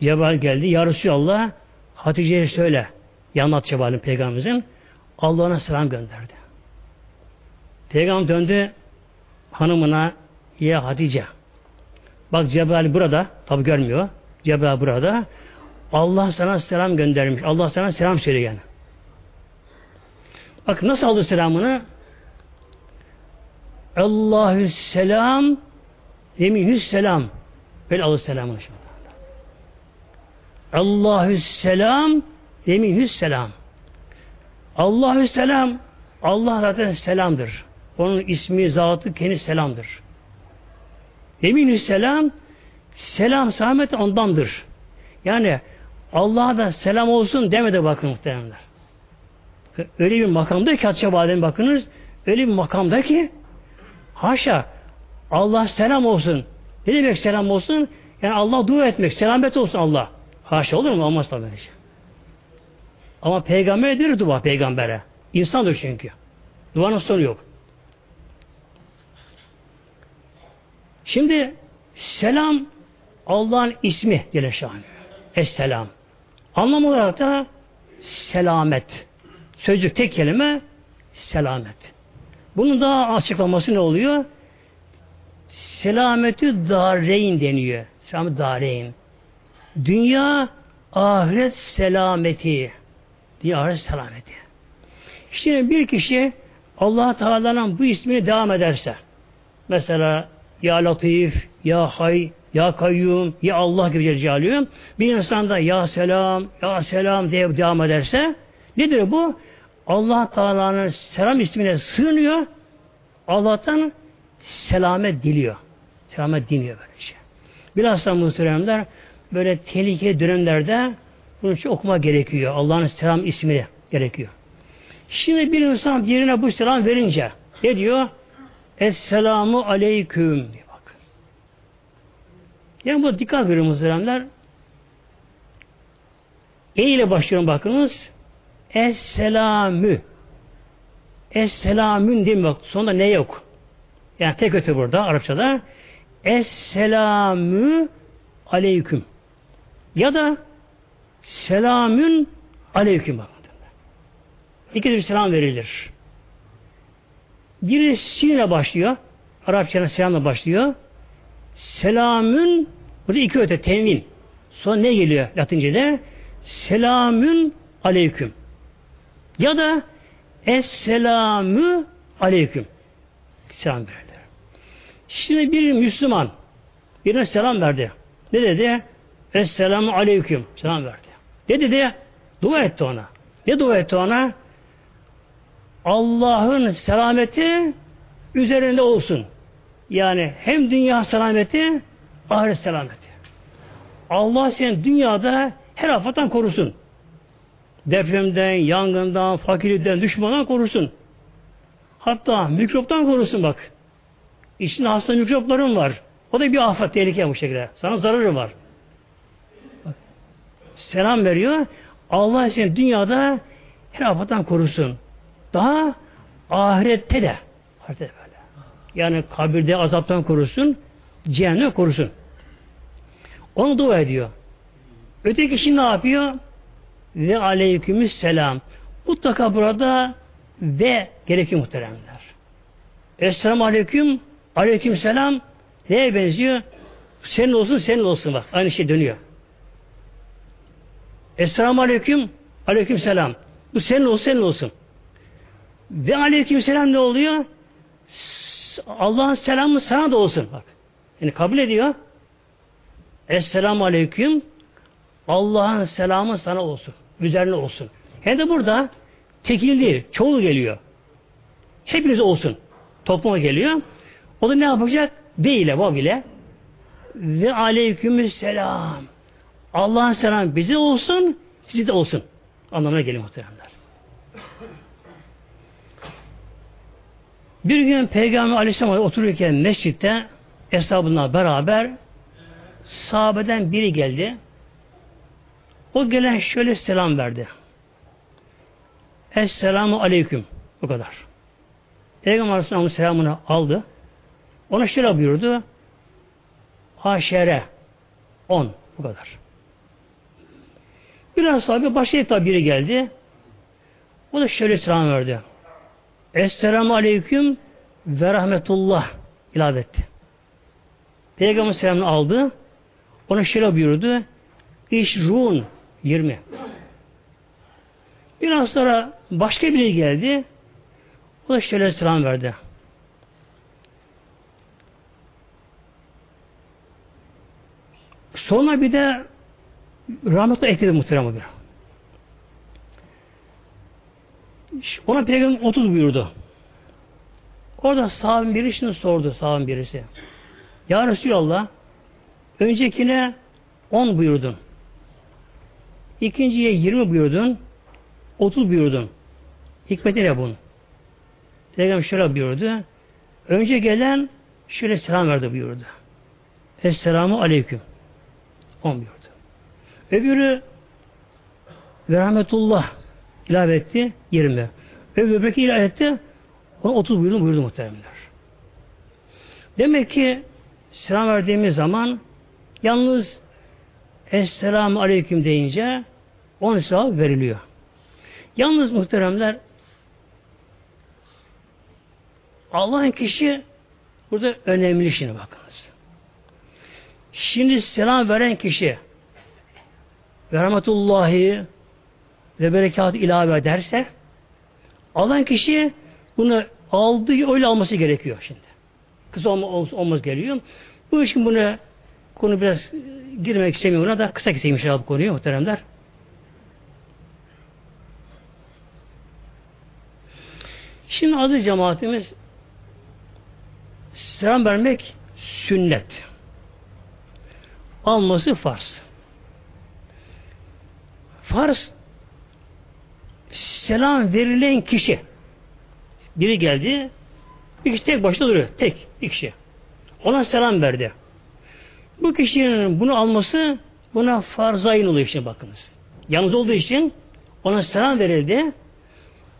S1: Cebrail geldi. Ya Resulallah Hatice'ye söyle. Yanlat Cebrail'in peygamberimizin. Allah ona selam gönderdi. Peygamber döndü hanımına ya Hatice bak Cebrail burada tabi görmüyor. Cebrail burada. Allah sana selam göndermiş. Allah sana selam söylüyor yani. Bak nasıl aldı selamını? Allahü selam yeminü selam. Böyle aldı selamını şimdi. Allahü selam yeminü selam. Allahü selam Allah zaten selamdır. Onun ismi, zatı, kendi selamdır. Eminü selam selam selamet ondandır. Yani Allah'a da selam olsun demedi bakın muhtemelenler. Öyle bir makamda ki Hatice Badem bakınız öyle bir makamda ki haşa Allah selam olsun. Ne demek selam olsun? Yani Allah dua etmek, selamet olsun Allah. Haşa olur mu? Olmaz tabii. Ama peygamber edilir dua peygambere. İnsandır çünkü. Duanın sonu yok. Şimdi selam Allah'ın ismi Celle Şanı. Esselam. Anlam olarak da selamet. Sözcük tek kelime selamet. Bunun daha açıklaması ne oluyor? Selameti dareyn deniyor. Selamet dareyn. Dünya ahiret selameti diye ahiret selameti. İşte bir kişi allah Teala'nın bu ismini devam ederse mesela Ya Latif, Ya Hay, Ya Kayyum, Ya Allah gibi Celle bir insan da Ya Selam, Ya Selam diye devam ederse nedir bu? allah Teala'nın selam ismine sığınıyor Allah'tan selamet diliyor. Selamet diliyor böyle şey. Bilhassa muhteremler böyle tehlikeli dönemlerde bunun için okuma gerekiyor. Allah'ın selam ismini gerekiyor. Şimdi bir insan birine bu selam verince ne diyor? Esselamu aleyküm diyor bak. Yani bu dikkat verin muhteremler. E ile başlıyorum bakınız. Esselamü. Esselamün değil mi? Bak, sonunda ne yok? Yani tek öte burada Arapçada. Esselamü aleyküm. Ya da selamün aleyküm. Bakın. İki tür selam verilir. Biri sinle başlıyor. Arapçanın selamla başlıyor. Selamün burada iki öte tenvin. Sonra ne geliyor Latince'de? Selamün aleyküm. Ya da Esselamü aleyküm. Selam verilir. Şimdi bir Müslüman birine selam verdi. Ne dedi? Esselamu aleyküm. Selam verdi. Ne dedi? Dua etti ona. Ne dua etti ona? Allah'ın selameti üzerinde olsun. Yani hem dünya selameti, ahiret selameti. Allah seni dünyada her afattan korusun. Depremden, yangından, fakirlikten, düşmandan korusun. Hatta mikroptan korusun bak. İçinde hasta mikropların var. O da bir afet, tehlike bu şekilde. Sana zararı var. Selam veriyor. Allah seni dünyada her afattan korusun. Daha ahirette de. Ahirette böyle. Yani kabirde azaptan korusun, cehennem korusun. Onu dua ediyor. Öteki kişi ne yapıyor? Ve aleykümüs selam. Mutlaka burada ve gerekiyor muhteremler. Esselamu aleyküm, aleyküm neye benziyor? Senin olsun, senin olsun bak. Aynı şey dönüyor. Esselamu aleyküm, aleyküm. Bu senin olsun, senin olsun. Ve aleyküm selam ne oluyor? Allah'ın selamı sana da olsun. Bak. Yani kabul ediyor. Esselamu aleyküm. Allah'ın selamı sana olsun. Üzerine olsun. Hem de burada tekil değil, çoğul geliyor. Hepiniz olsun. Topluma geliyor. O da ne yapacak? Ve ile, vav ile. Ve aleykümüs selam. Allah'ın selamı bize olsun, size de olsun. Anlamına geliyor muhteremler. Bir gün Peygamber Aleyhisselam otururken mescitte hesabına beraber sahabeden biri geldi. O gelen şöyle selam verdi. Esselamu aleyküm. Bu kadar. Peygamber Aleyhisselam'ın selamını aldı. Ona şöyle buyurdu. Aşere. On. Bu kadar. Biraz sonra başka biri geldi. O da şöyle selam verdi. Esselamu Aleyküm ve Rahmetullah ilave etti. Peygamber selamını aldı. Ona şöyle buyurdu. İşrun 20. Biraz sonra başka biri geldi. O da şöyle selam verdi. Sonra bir de rahmetle ekledi muhterem bir. Ona peygamber 30 buyurdu. Orada sahabin biri şunu sordu sahabin birisi. Ya Resulallah öncekine 10 buyurdun. İkinciye 20 buyurdun. 30 buyurdun. Hikmeti ne bunun? Peygamber şöyle buyurdu. Önce gelen şöyle selam verdi buyurdu. Esselamu aleyküm. 10 buyurdu. Öbürü ve rahmetullah ilave etti 20. Ve öbürü ilave etti ona 30 buyurdu, buyurdu muhteremler. Demek ki selam verdiğimiz zaman yalnız Esselamu Aleyküm deyince 10 sevap veriliyor. Yalnız muhteremler Allah'ın kişi burada önemli şimdi bakınız. Şimdi selam veren kişi ve rahmetullahi ve berekat ilave ederse alan kişi bunu aldığı öyle alması gerekiyor şimdi. Kısa olmaz, olmaz geliyor. Bu için bunu konu biraz girmek istemiyorum. Buna da kısa keseyim inşallah bu konuyu muhteremler. Şimdi adı cemaatimiz selam vermek sünnet. Alması farz. Farz selam verilen kişi biri geldi bir kişi tek başına duruyor. Tek bir kişi. Ona selam verdi. Bu kişinin bunu alması buna farzayın oluyor işte bakınız. yalnız olduğu için ona selam verildi.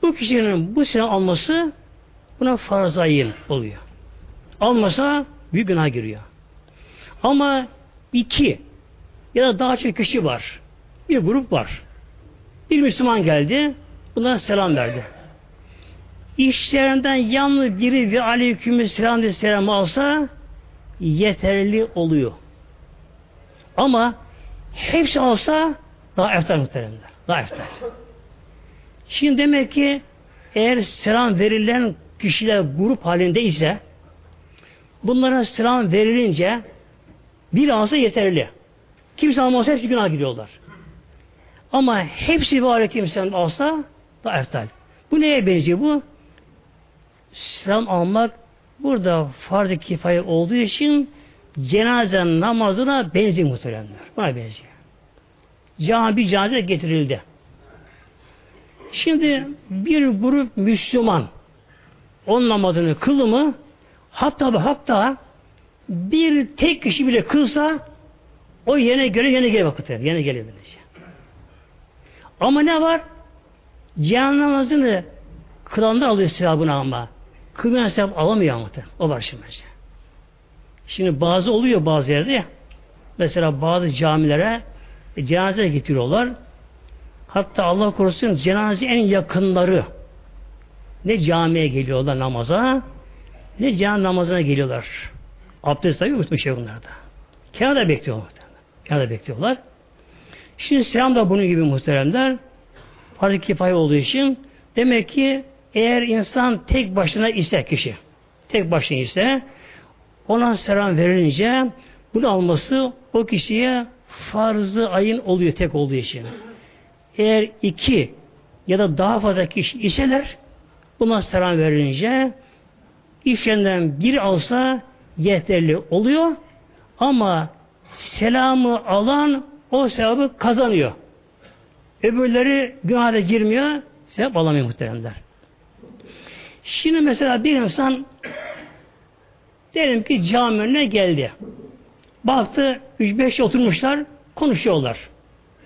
S1: Bu kişinin bu selam alması buna farz ayın oluyor. Almasa büyük günah giriyor. Ama iki ya da daha çok kişi var. Bir grup var. Bir Müslüman geldi. Buna selam verdi. İşlerinden yalnız biri ve aleykümselam diye selam alsa yeterli oluyor. Ama hepsi alsa daha eftar muhteremler. Daha eftar. Şimdi demek ki eğer selam verilen kişiler grup halinde ise bunlara selam verilince bir alsa yeterli. Kimse almazsa hepsi günah giriyorlar. Ama hepsi bir aleykümselam alsa daha eftal. Bu neye benziyor bu? Selam almak burada farz-ı kifaye olduğu için cenaze namazına benziyor muhteremler. Buna benziyor. Cami bir cenaze getirildi. Şimdi bir grup Müslüman on namazını kıldı mı hatta hatta bir tek kişi bile kılsa o yine göre yine gelir vakit yine gelir böylece. Ama ne var? Cehan namazını kılanlar alıyor sevabını ama. Kılmayan sevap alamıyor ama. O var şimdi. Şimdi bazı oluyor bazı yerde Mesela bazı camilere cenaze getiriyorlar. Hatta Allah korusun cenaze en yakınları ne camiye geliyorlar namaza ne cenaze namazına geliyorlar. Abdest tabi unutmuş şey bunlarda. Kenarda bekliyorlar. Kenarda bekliyorlar. Şimdi selam da bunun gibi muhteremler. Farz-ı olduğu için demek ki eğer insan tek başına ise kişi tek başına ise ona selam verilince bunu alması o kişiye farzı ayın oluyor tek olduğu için. Eğer iki ya da daha fazla kişi iseler buna selam verilince işlerinden bir alsa yeterli oluyor ama selamı alan o sevabı kazanıyor. Öbürleri günaha girmiyor, sevap alamıyor muhteremler. Şimdi mesela bir insan diyelim ki cami önüne geldi. Baktı, üç beş oturmuşlar, konuşuyorlar.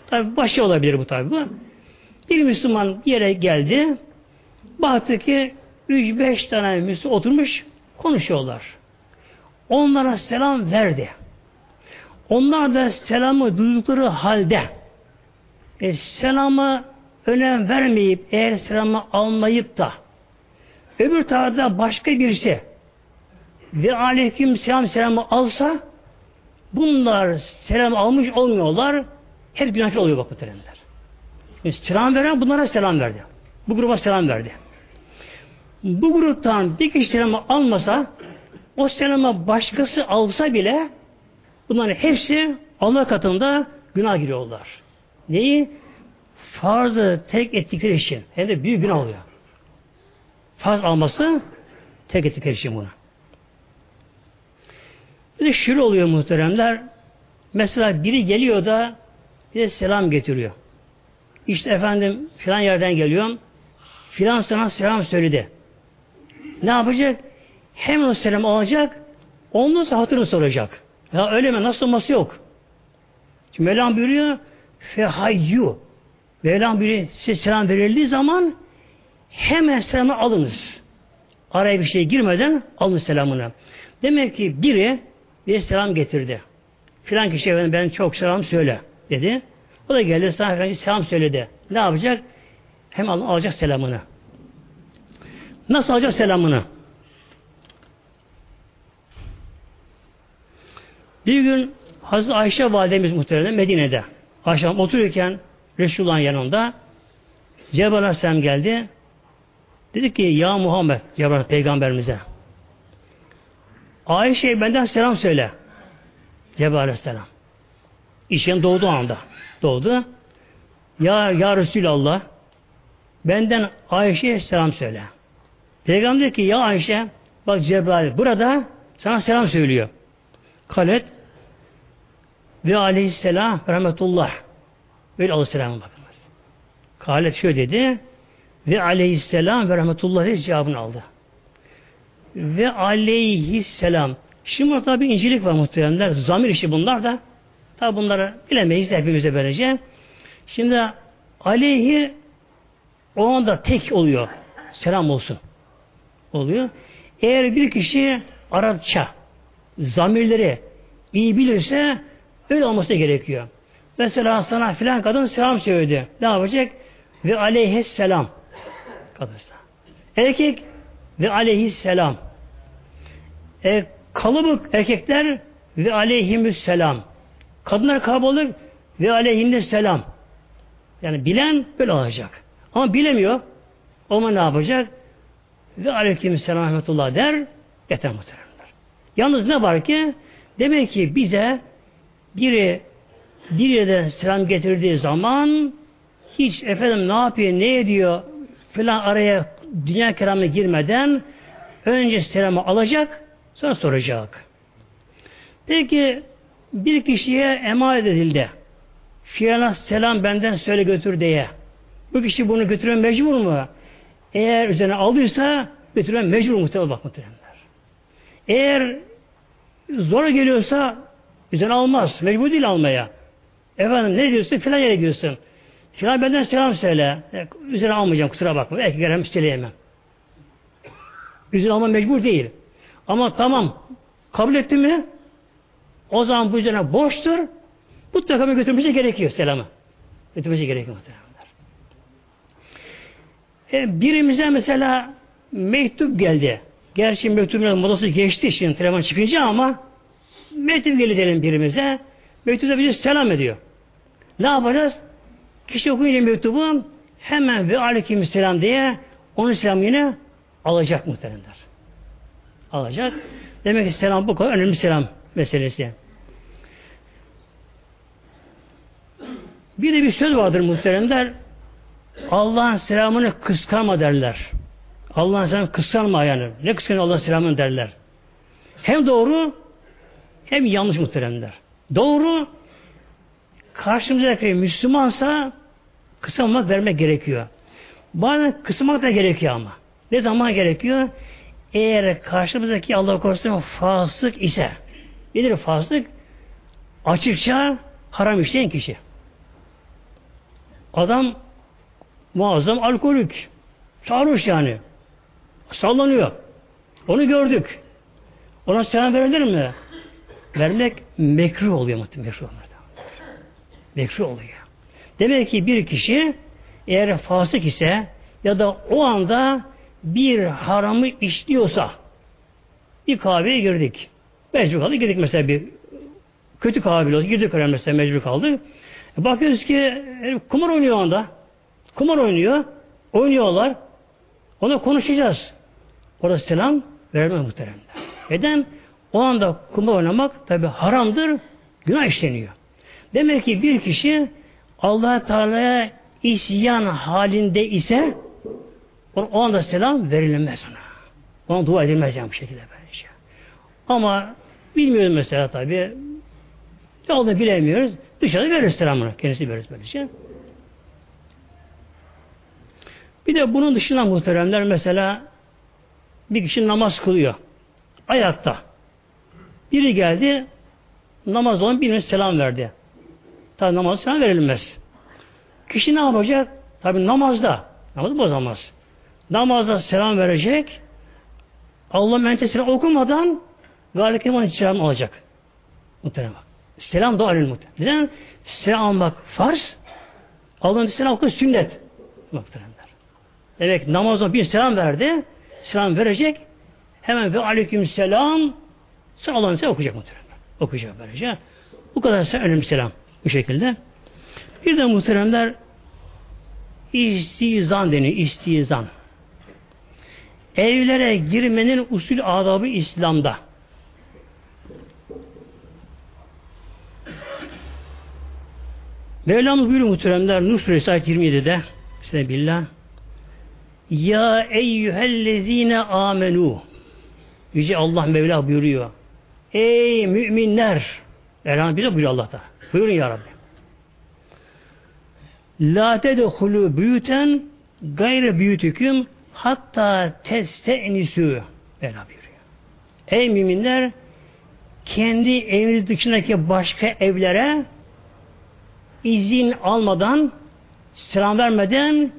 S1: Tabi başı olabilir bu tabi bu. Bir Müslüman yere geldi, baktı ki üç beş tane Müslüman oturmuş, konuşuyorlar. Onlara selam verdi. Onlar da selamı duydukları halde e, selama önem vermeyip eğer selamı almayıp da öbür tarafta başka birisi ve aleyküm selam selamı alsa bunlar selam almış olmuyorlar hep günahkar oluyor bak muhteremler. Selam veren bunlara selam verdi. Bu gruba selam verdi. Bu gruptan bir kişi selamı almasa o selamı başkası alsa bile bunların hepsi Allah katında günah giriyorlar. Neyi? Farzı tek ettikleri için. Hem de büyük günah oluyor. Farz alması tek ettikleri için buna. Bir de şöyle oluyor muhteremler. Mesela biri geliyor da bir de selam getiriyor. İşte efendim filan yerden geliyorum. Filan sana selam söyledi. Ne yapacak? Hemen o selam alacak. Ondan sonra hatırını soracak. Ya öyle mi? Nasıl olması yok. Şimdi Mevlam buyuruyor fehayyu Mevlam buyuruyor size selam verildiği zaman hemen selamı alınız. Araya bir şey girmeden alın selamını. Demek ki biri bir selam getirdi. Filan kişi efendim ben çok selam söyle dedi. O da geldi sana selam söyledi. Ne yapacak? Hem alacak selamını. Nasıl alacak selamını? Bir gün Hazreti Ayşe validemiz muhtemelen Medine'de. Ayşe otururken Resulullah'ın yanında Cebrail Aleyhisselam geldi. Dedi ki ya Muhammed Cebrail peygamberimize Ayşe benden selam söyle. Cebrail Aleyhisselam. İşin doğduğu anda. Doğdu. Ya, ya Resulallah benden Ayşe'ye selam söyle. Peygamber dedi ki ya Ayşe bak Cebrail burada sana selam söylüyor. Kalet ve aleyhisselam rahmetullah ve aleyhisselam'a bakınız. Kalet şöyle dedi ve aleyhisselam ve rahmetullah cevabını aldı. Ve aleyhisselam. Şimdi burada tabi incilik var muhteremler. Zamir işi bunlar da. Tabi bunları bilemeyiz de hepimize böylece. Şimdi aleyhi o anda tek oluyor. Selam olsun. Oluyor. Eğer bir kişi Arapça zamirleri iyi bilirse öyle olması gerekiyor. Mesela sana filan kadın selam söyledi. Ne yapacak? Ve aleyhisselam. Kadınsa. Erkek ve aleyhisselam. E, kalıbık erkekler ve aleyhimüsselam. Kadınlar kalabalık ve aleyhimüsselam. Yani bilen böyle olacak. Ama bilemiyor. O ne yapacak? Ve aleykümselam rahmetullah der. Yeter muhteremler. Yalnız ne var ki? Demek ki bize biri bir yerden selam getirdiği zaman hiç efendim ne yapıyor, ne ediyor filan araya dünya keramına girmeden önce selamı alacak, sonra soracak. Peki bir kişiye emanet edildi. Filan selam benden söyle götür diye. Bu kişi bunu götürmeye mecbur mu? Eğer üzerine aldıysa götürmeye mecbur muhtemelen bak muhtemelenler. Eğer zor geliyorsa üzerine almaz. Mecbur değil almaya. Efendim ne diyorsun? Filan yere gidiyorsun. Filan benden selam söyle. E, üzerine almayacağım kusura bakma. Belki gelem söyleyemem. Üzerine alma mecbur değil. Ama tamam kabul etti mi o zaman bu üzerine boştur. Mutlaka götürmesi gerekiyor selamı. Götürmesi gerekiyor muhtemelen. E, birimize mesela mektup geldi. Gerçi mektubun modası geçti şimdi telefon çıkınca ama mektup geldi diyelim birimize. Mektupta bize selam ediyor. Ne yapacağız? Kişi okuyunca mektubu hemen ve aleyküm selam diye onun selamı yine alacak muhteremler. Alacak. Demek ki selam bu kadar önemli selam meselesi. Bir de bir söz vardır muhteremler. Allah'ın selamını kıskanma derler. Allah'ın selamını kıskanma yani. Ne kıskanıyor Allah'ın selamını derler. Hem doğru hem yanlış muhteremler. Doğru karşımızdaki Müslümansa kıskanmak vermek gerekiyor. Bazen kısmak da gerekiyor ama. Ne zaman gerekiyor? Eğer karşımızdaki Allah korusun fasık ise nedir fasık? Açıkça haram işleyen kişi. Adam muazzam alkolik. Sarhoş yani. Sallanıyor. Onu gördük. Ona selam verilir mi? Vermek mekruh oluyor muhtemelen. Mekruh, mekruh oluyor. Demek ki bir kişi eğer fasık ise ya da o anda bir haramı işliyorsa bir kahveye girdik. Mecbur kaldık. Girdik mesela bir kötü kahve bile olsa girdik oraya mesela mecbur kaldık. E bakıyoruz ki kumar oynuyor anda. Kumar oynuyor. Oynuyorlar. Ona konuşacağız. Orada selam vermez muhteremler. Neden? O anda kumar oynamak tabi haramdır. Günah işleniyor. Demek ki bir kişi allah Teala'ya isyan halinde ise o anda selam verilmez ona. Ona dua edilmez yani bu şekilde böylece. Ama bilmiyoruz mesela tabi. Yolda bilemiyoruz. Dışarıda veririz selamını. Kendisi veririz böylece. Bir de bunun dışında muhteremler mesela bir kişi namaz kılıyor. Ayakta. Biri geldi namaz olan birine selam verdi. Tabi namaz selam verilmez. Kişi ne yapacak? Tabi namazda. Namaz bozamaz. Namazda selam verecek. Allah mentesini okumadan galik iman selam alacak. Muhterem Selam da alın muhterem. Neden? Selam almak farz. Allah'ın selam okumak sünnet. Muhteremler. Demek namazda bir selam verdi. Selam verecek. Hemen ve aleyküm selam Allah'ın selam okuyacak muhterem. Okuyacak böylece. Bu kadar önemli selam. Bu şekilde. Bir de muhteremler istizan deniyor. İstizan. Evlere girmenin usul adabı İslam'da. Mevlamız buyuruyor muhteremler Nur Suresi ayet 27'de size billah Ya eyyühellezine amenu Yüce Allah Mevla buyuruyor. Ey müminler Elhamdülillah bize buyuruyor Allah'ta. Buyurun ya Rabbi. La tedhulu büyüten gayre büyütüküm hatta teste'nisü Mevla buyuruyor. Ey müminler kendi eviniz dışındaki başka evlere izin almadan selam vermeden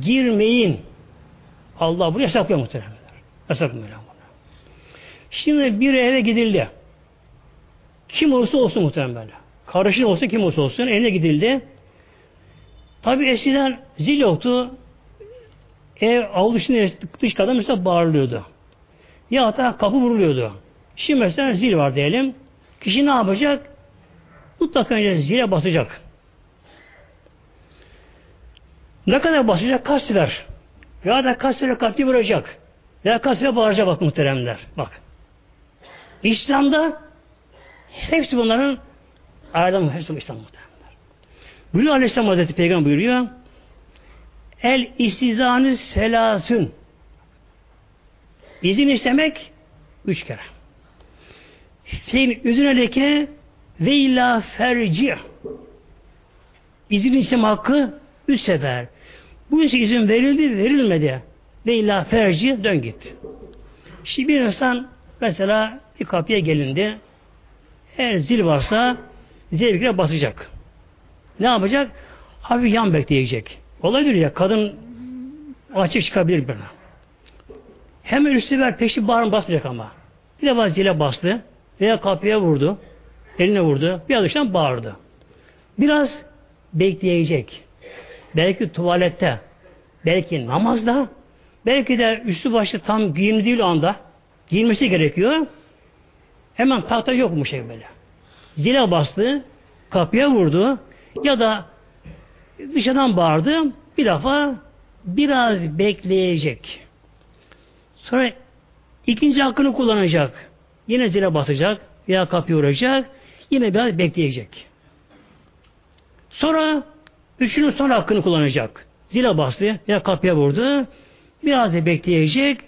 S1: girmeyin. Allah bunu yasaklıyor muhtemelen. Yasaklıyor. Şimdi bir eve gidildi. Kim olursa olsun muhtemelen böyle. Karışın olsa kim olursa olsun evine gidildi. Tabi eskiden zil yoktu. Ev avlusunu dış kadar mesela bağırılıyordu. Ya da kapı vuruluyordu. Şimdi mesela zil var diyelim. Kişi ne yapacak? Mutlaka önce zile basacak. Ne kadar basacak? Kaç sefer? Ya da kaç sefer kalpti vuracak. Ya kaç sefer bağıracak bak muhteremler. Bak. İslam'da hepsi bunların ayrılma hepsi İslam muhteremler. Buyuruyor Aleyhisselam Hazreti Peygamber buyuruyor. El istizanü selasün. İzin istemek üç kere. Fein üzüne leke ve illa ferci. İzin isteme hakkı üç sefer. Bu işe izin verildi, verilmedi. Ve illa ferci dön git. Şimdi bir insan mesela bir kapıya gelindi. Eğer zil varsa zil bir basacak. Ne yapacak? Hafif yan bekleyecek. Olabilir ya kadın açık çıkabilir bana. Hemen üstü ver peşi bağırın basmayacak ama. Bir defa zile bastı veya kapıya vurdu. Eline vurdu. Bir alışan bağırdı. Biraz bekleyecek. Belki tuvalette, belki namazda, belki de üstü başı tam giyimli değil anda. Giyinmesi gerekiyor. Hemen tahta yok mu şey böyle. Zile bastı, kapıya vurdu ya da dışarıdan bağırdı. Bir defa biraz bekleyecek. Sonra ikinci hakkını kullanacak. Yine zile basacak veya kapıyı vuracak. Yine biraz bekleyecek. Sonra üçünün son hakkını kullanacak. Zile bastı veya kapıya vurdu. Biraz da bekleyecek.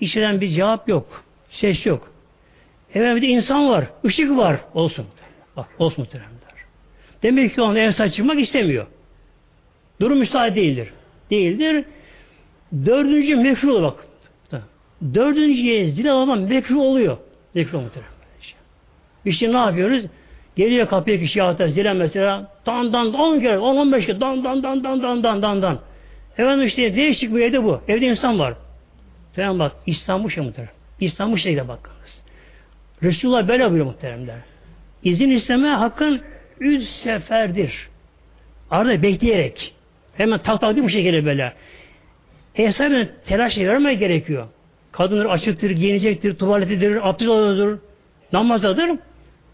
S1: İçeriden bir cevap yok. Ses yok. Evet bir insan var. ışık var. Olsun. Bak olsun muhteremler. Demek ki o anda ev çıkmak istemiyor. Durum müsait değildir. Değildir. Dördüncü mekruh bak. Dördüncüye zile alman mekruh oluyor. Mekruh muhterem. İşte ne yapıyoruz? Geliyor kapıya kişi atar zile mesela dan dan on kere on on beş kere dan dan dan dan dan dan dan dan. Efendim işte değişik bir evde bu. Evde insan var. Tamam bak İslam bu şey muhterem. İslam bu şekilde bakınız. Resulullah böyle buyuruyor muhteremler. İzin isteme hakkın üç seferdir. Arada bekleyerek. Hemen tak tak değil bu şekilde böyle. Hesabına telaş vermeye gerekiyor. Kadınlar açıktır, giyinecektir, tuvaletidir, abdest alıyordur, namazdadır.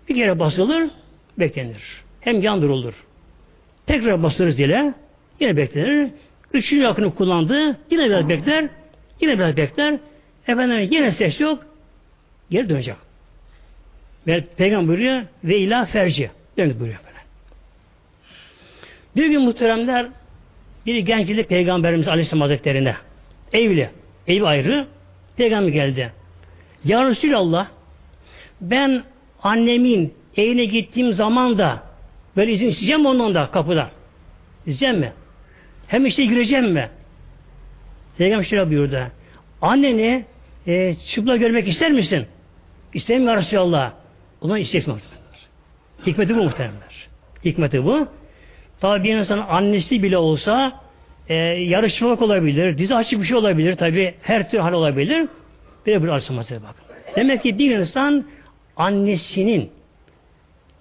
S1: Bir kere basılır, beklenir. Hem yandırılır. Tekrar basılır dile, yine beklenir. Üçüncü yakını kullandı, yine biraz bekler, yine biraz bekler. Efendim yine ses yok, geri dönecek. Ve Peygamber buyuruyor, ve ilah ferci. Döndü buyuruyor böyle. Bir gün muhteremler, bir genç Peygamberimiz Aleyhisselam Hazretleri'ne, evli, ev ayrı, Peygamber geldi. Ya Resulallah ben annemin evine gittiğim zaman da böyle izin isteyeceğim ondan da kapıda. İsteyeceğim mi? Hem işte gireceğim mi? Peygamber şöyle buyurdu. Anneni e, çıplak görmek ister misin? İstemiyor ya Resulallah. Ulan isteyeceksin Hikmeti bu muhteremler. Hikmeti bu. Tabi bir insanın annesi bile olsa e, yarışmak olabilir, dizi açık bir şey olabilir, tabi her türlü hal olabilir. Böyle bir arsaması bakın. Demek ki bir insan annesinin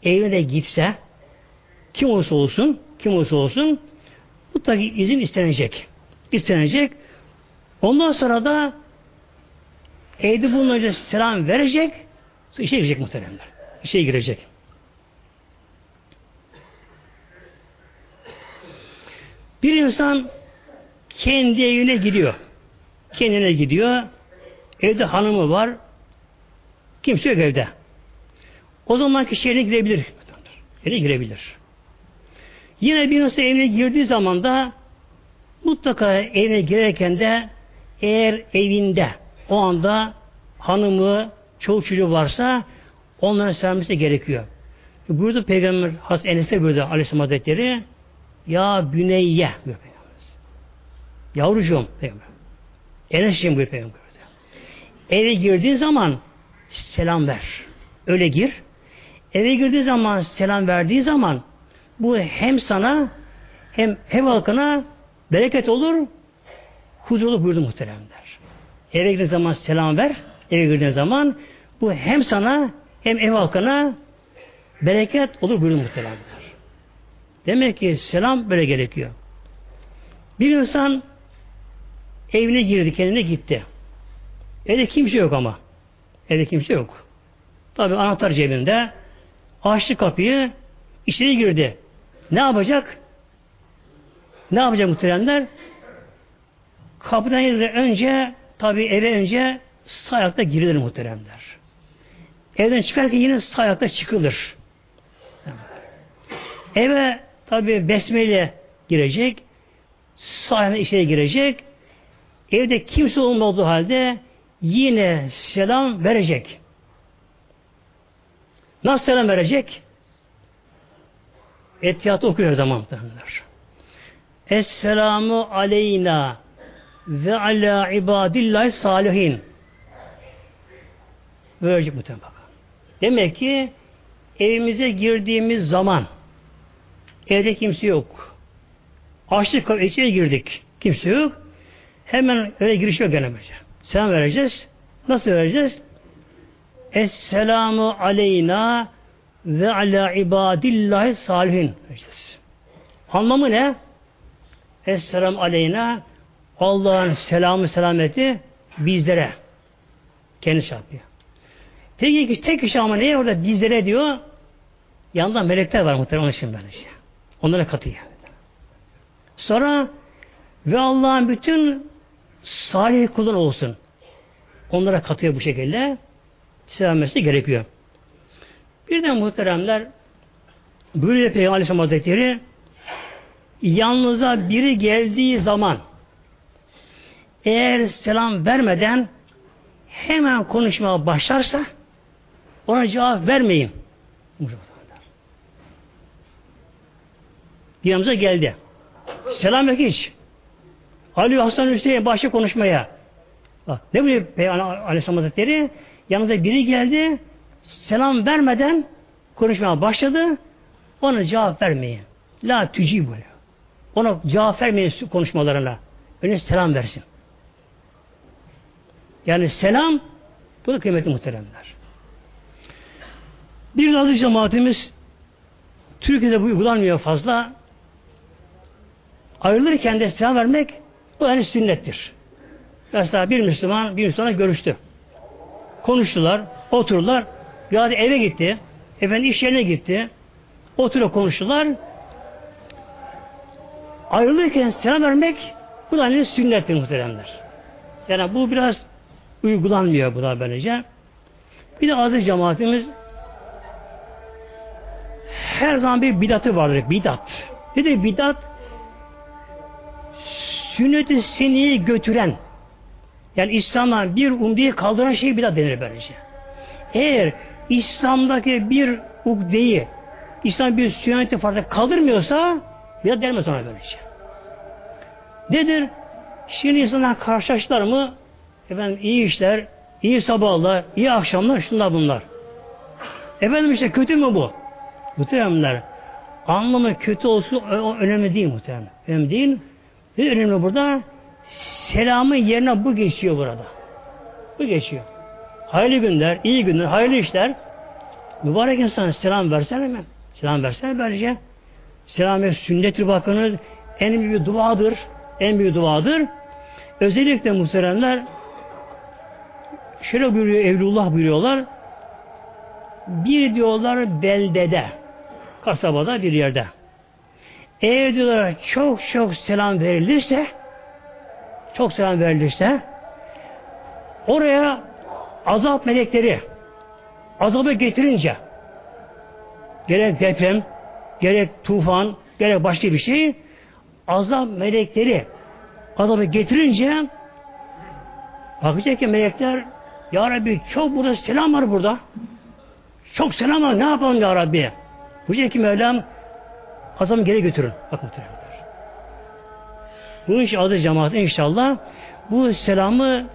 S1: evine gitse kim olursa olsun, kim olursa olsun mutlaka izin istenecek. İstenecek. Ondan sonra da evde bulununca selam verecek, işe girecek muhteremler. İşe girecek. Bir insan kendi evine gidiyor. Kendine gidiyor. Evde hanımı var. Kimse yok evde. O zaman kişi evine girebilir. Evine girebilir. Yine bir insan evine girdiği zaman da mutlaka evine girerken de eğer evinde o anda hanımı, çoğu çocuğu varsa onların sevmesi gerekiyor. Burada Peygamber Has Enes'e buyurdu Aleyhisselam Hazretleri ya büneyye Yavrucuğum Peygamber. Enes için buyuruyor Peygamber. Eve girdiğin zaman selam ver. Öyle gir. Eve girdiği zaman selam verdiği zaman Bu hem sana hem ev halkına bereket olur, huzurlu buyurdu muhteremler. Eve girdiğin zaman selam ver, eve girdiğin zaman bu hem sana hem ev halkına bereket olur buyurdu muhteremler. Demek ki selam böyle gerekiyor. Bir insan evine girdi, kendine gitti. Evde kimse yok ama. Evde kimse yok. Tabi anahtar cebinde. Açtı kapıyı, içeri girdi. Ne yapacak? Ne yapacak muhteremler? Kapıdan önce tabi eve önce sağ ayakta girilir muhteremler. Evden çıkarken yine sağ ayakta çıkılır. Eve tabi besmeyle girecek. Sağ ayakta içeri girecek. Evde kimse olmadığı halde yine selam verecek. Nasıl selam verecek? Etiyatı okuyor zaman muhtemelenler. Esselamu aleyna ve ala ibadillahi salihin. Verecek muhtemelen bakın. Demek ki evimize girdiğimiz zaman evde kimse yok. Açtık içeri girdik. Kimse yok. Hemen öyle giriş yok gene böyle. Selam vereceğiz. Nasıl vereceğiz? Esselamu aleyna ve ala ibadillahi salihin. Vereceğiz. Anlamı ne? Esselamu aleyna Allah'ın selamı selameti bizlere. Kendisi yapıyor. Peki tek kişi ama neye orada bizlere diyor? Yanında melekler var muhtemelen için böyle şey. Onlara katıyor. Sonra ve Allah'ın bütün salih kulun olsun. Onlara katıyor bu şekilde. Selam vermesi gerekiyor. Bir de muhteremler buyuruyor Peygamber Aleyhisselam Hazretleri yanınıza biri geldiği zaman eğer selam vermeden hemen konuşmaya başlarsa ona cevap vermeyin. Yanımıza geldi. Selam yok hiç. Ali Hasan Hüseyin başla konuşmaya. Bak, ne buyuruyor Peygamber Aleyhisselam Hazretleri? Yanında biri geldi, selam vermeden konuşmaya başladı, ona cevap vermeyin. La tüci böyle. Ona cevap vermeyin konuşmalarına. Önce selam versin. Yani selam, bu da kıymetli muhteremler. Bir aziz cemaatimiz Türkiye'de bu uygulanmıyor fazla. Ayrılırken de selam vermek bu yani sünnettir. Mesela bir Müslüman bir Müslümanla görüştü. Konuştular, oturdular. Ya eve gitti. Efendim iş yerine gitti. Oturup konuştular. Ayrılırken selam vermek bu da hani sünnettir muhteremler. Yani bu biraz uygulanmıyor bu da böylece. Bir de aziz cemaatimiz her zaman bir bidatı vardır. Bidat. Ne de bidat? Sünnet-i seniyi götüren yani İslam'dan bir umdeyi kaldıran şey bidat denir böylece. Eğer İslam'daki bir ukdeyi İslam bir sünneti farklı kaldırmıyorsa bidat denmez ona böylece. Nedir? Şimdi insanlar karşılaştılar mı efendim iyi işler, iyi sabahlar, iyi akşamlar, şunlar bunlar. Efendim işte kötü mü bu? Muhteremler. Anlamı kötü olsun o önemli değil muhterem. Önemli değil. Ne önemli burada? Selamın yerine bu geçiyor burada. Bu geçiyor. Hayırlı günler, iyi günler, hayırlı işler. Mübarek insan selam versene mi? Selam versene böylece. Selam ve sünnettir bakınız. En büyük duadır. En büyük duadır. Özellikle muhteremler şöyle buyuruyor Evlullah buyuruyorlar. Bir diyorlar beldede kasabada bir yerde. Eğer diyorlar çok çok selam verilirse çok selam verilirse oraya azap melekleri azabı getirince gerek deprem, gerek tufan, gerek başka bir şey azap melekleri azabı getirince bakacak ki melekler Ya Rabbi çok burada selam var burada. Çok selam var. Ne yapalım Ya Rabbi? Diyecek ki Mevlam azamı geri götürün. Bak muhtemelen. Bu iş adı cemaat inşallah bu selamı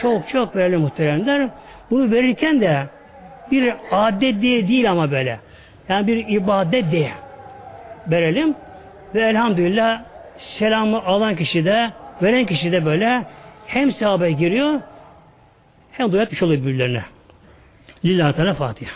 S1: çok çok verelim muhteremler. Bunu verirken de bir adet diye değil ama böyle. Yani bir ibadet diye. verelim. Ve elhamdülillah selamı alan kişi de veren kişi de böyle hem sahabeye giriyor hem dua etmiş oluyor birbirlerine. Lillahi Teala Fatiha.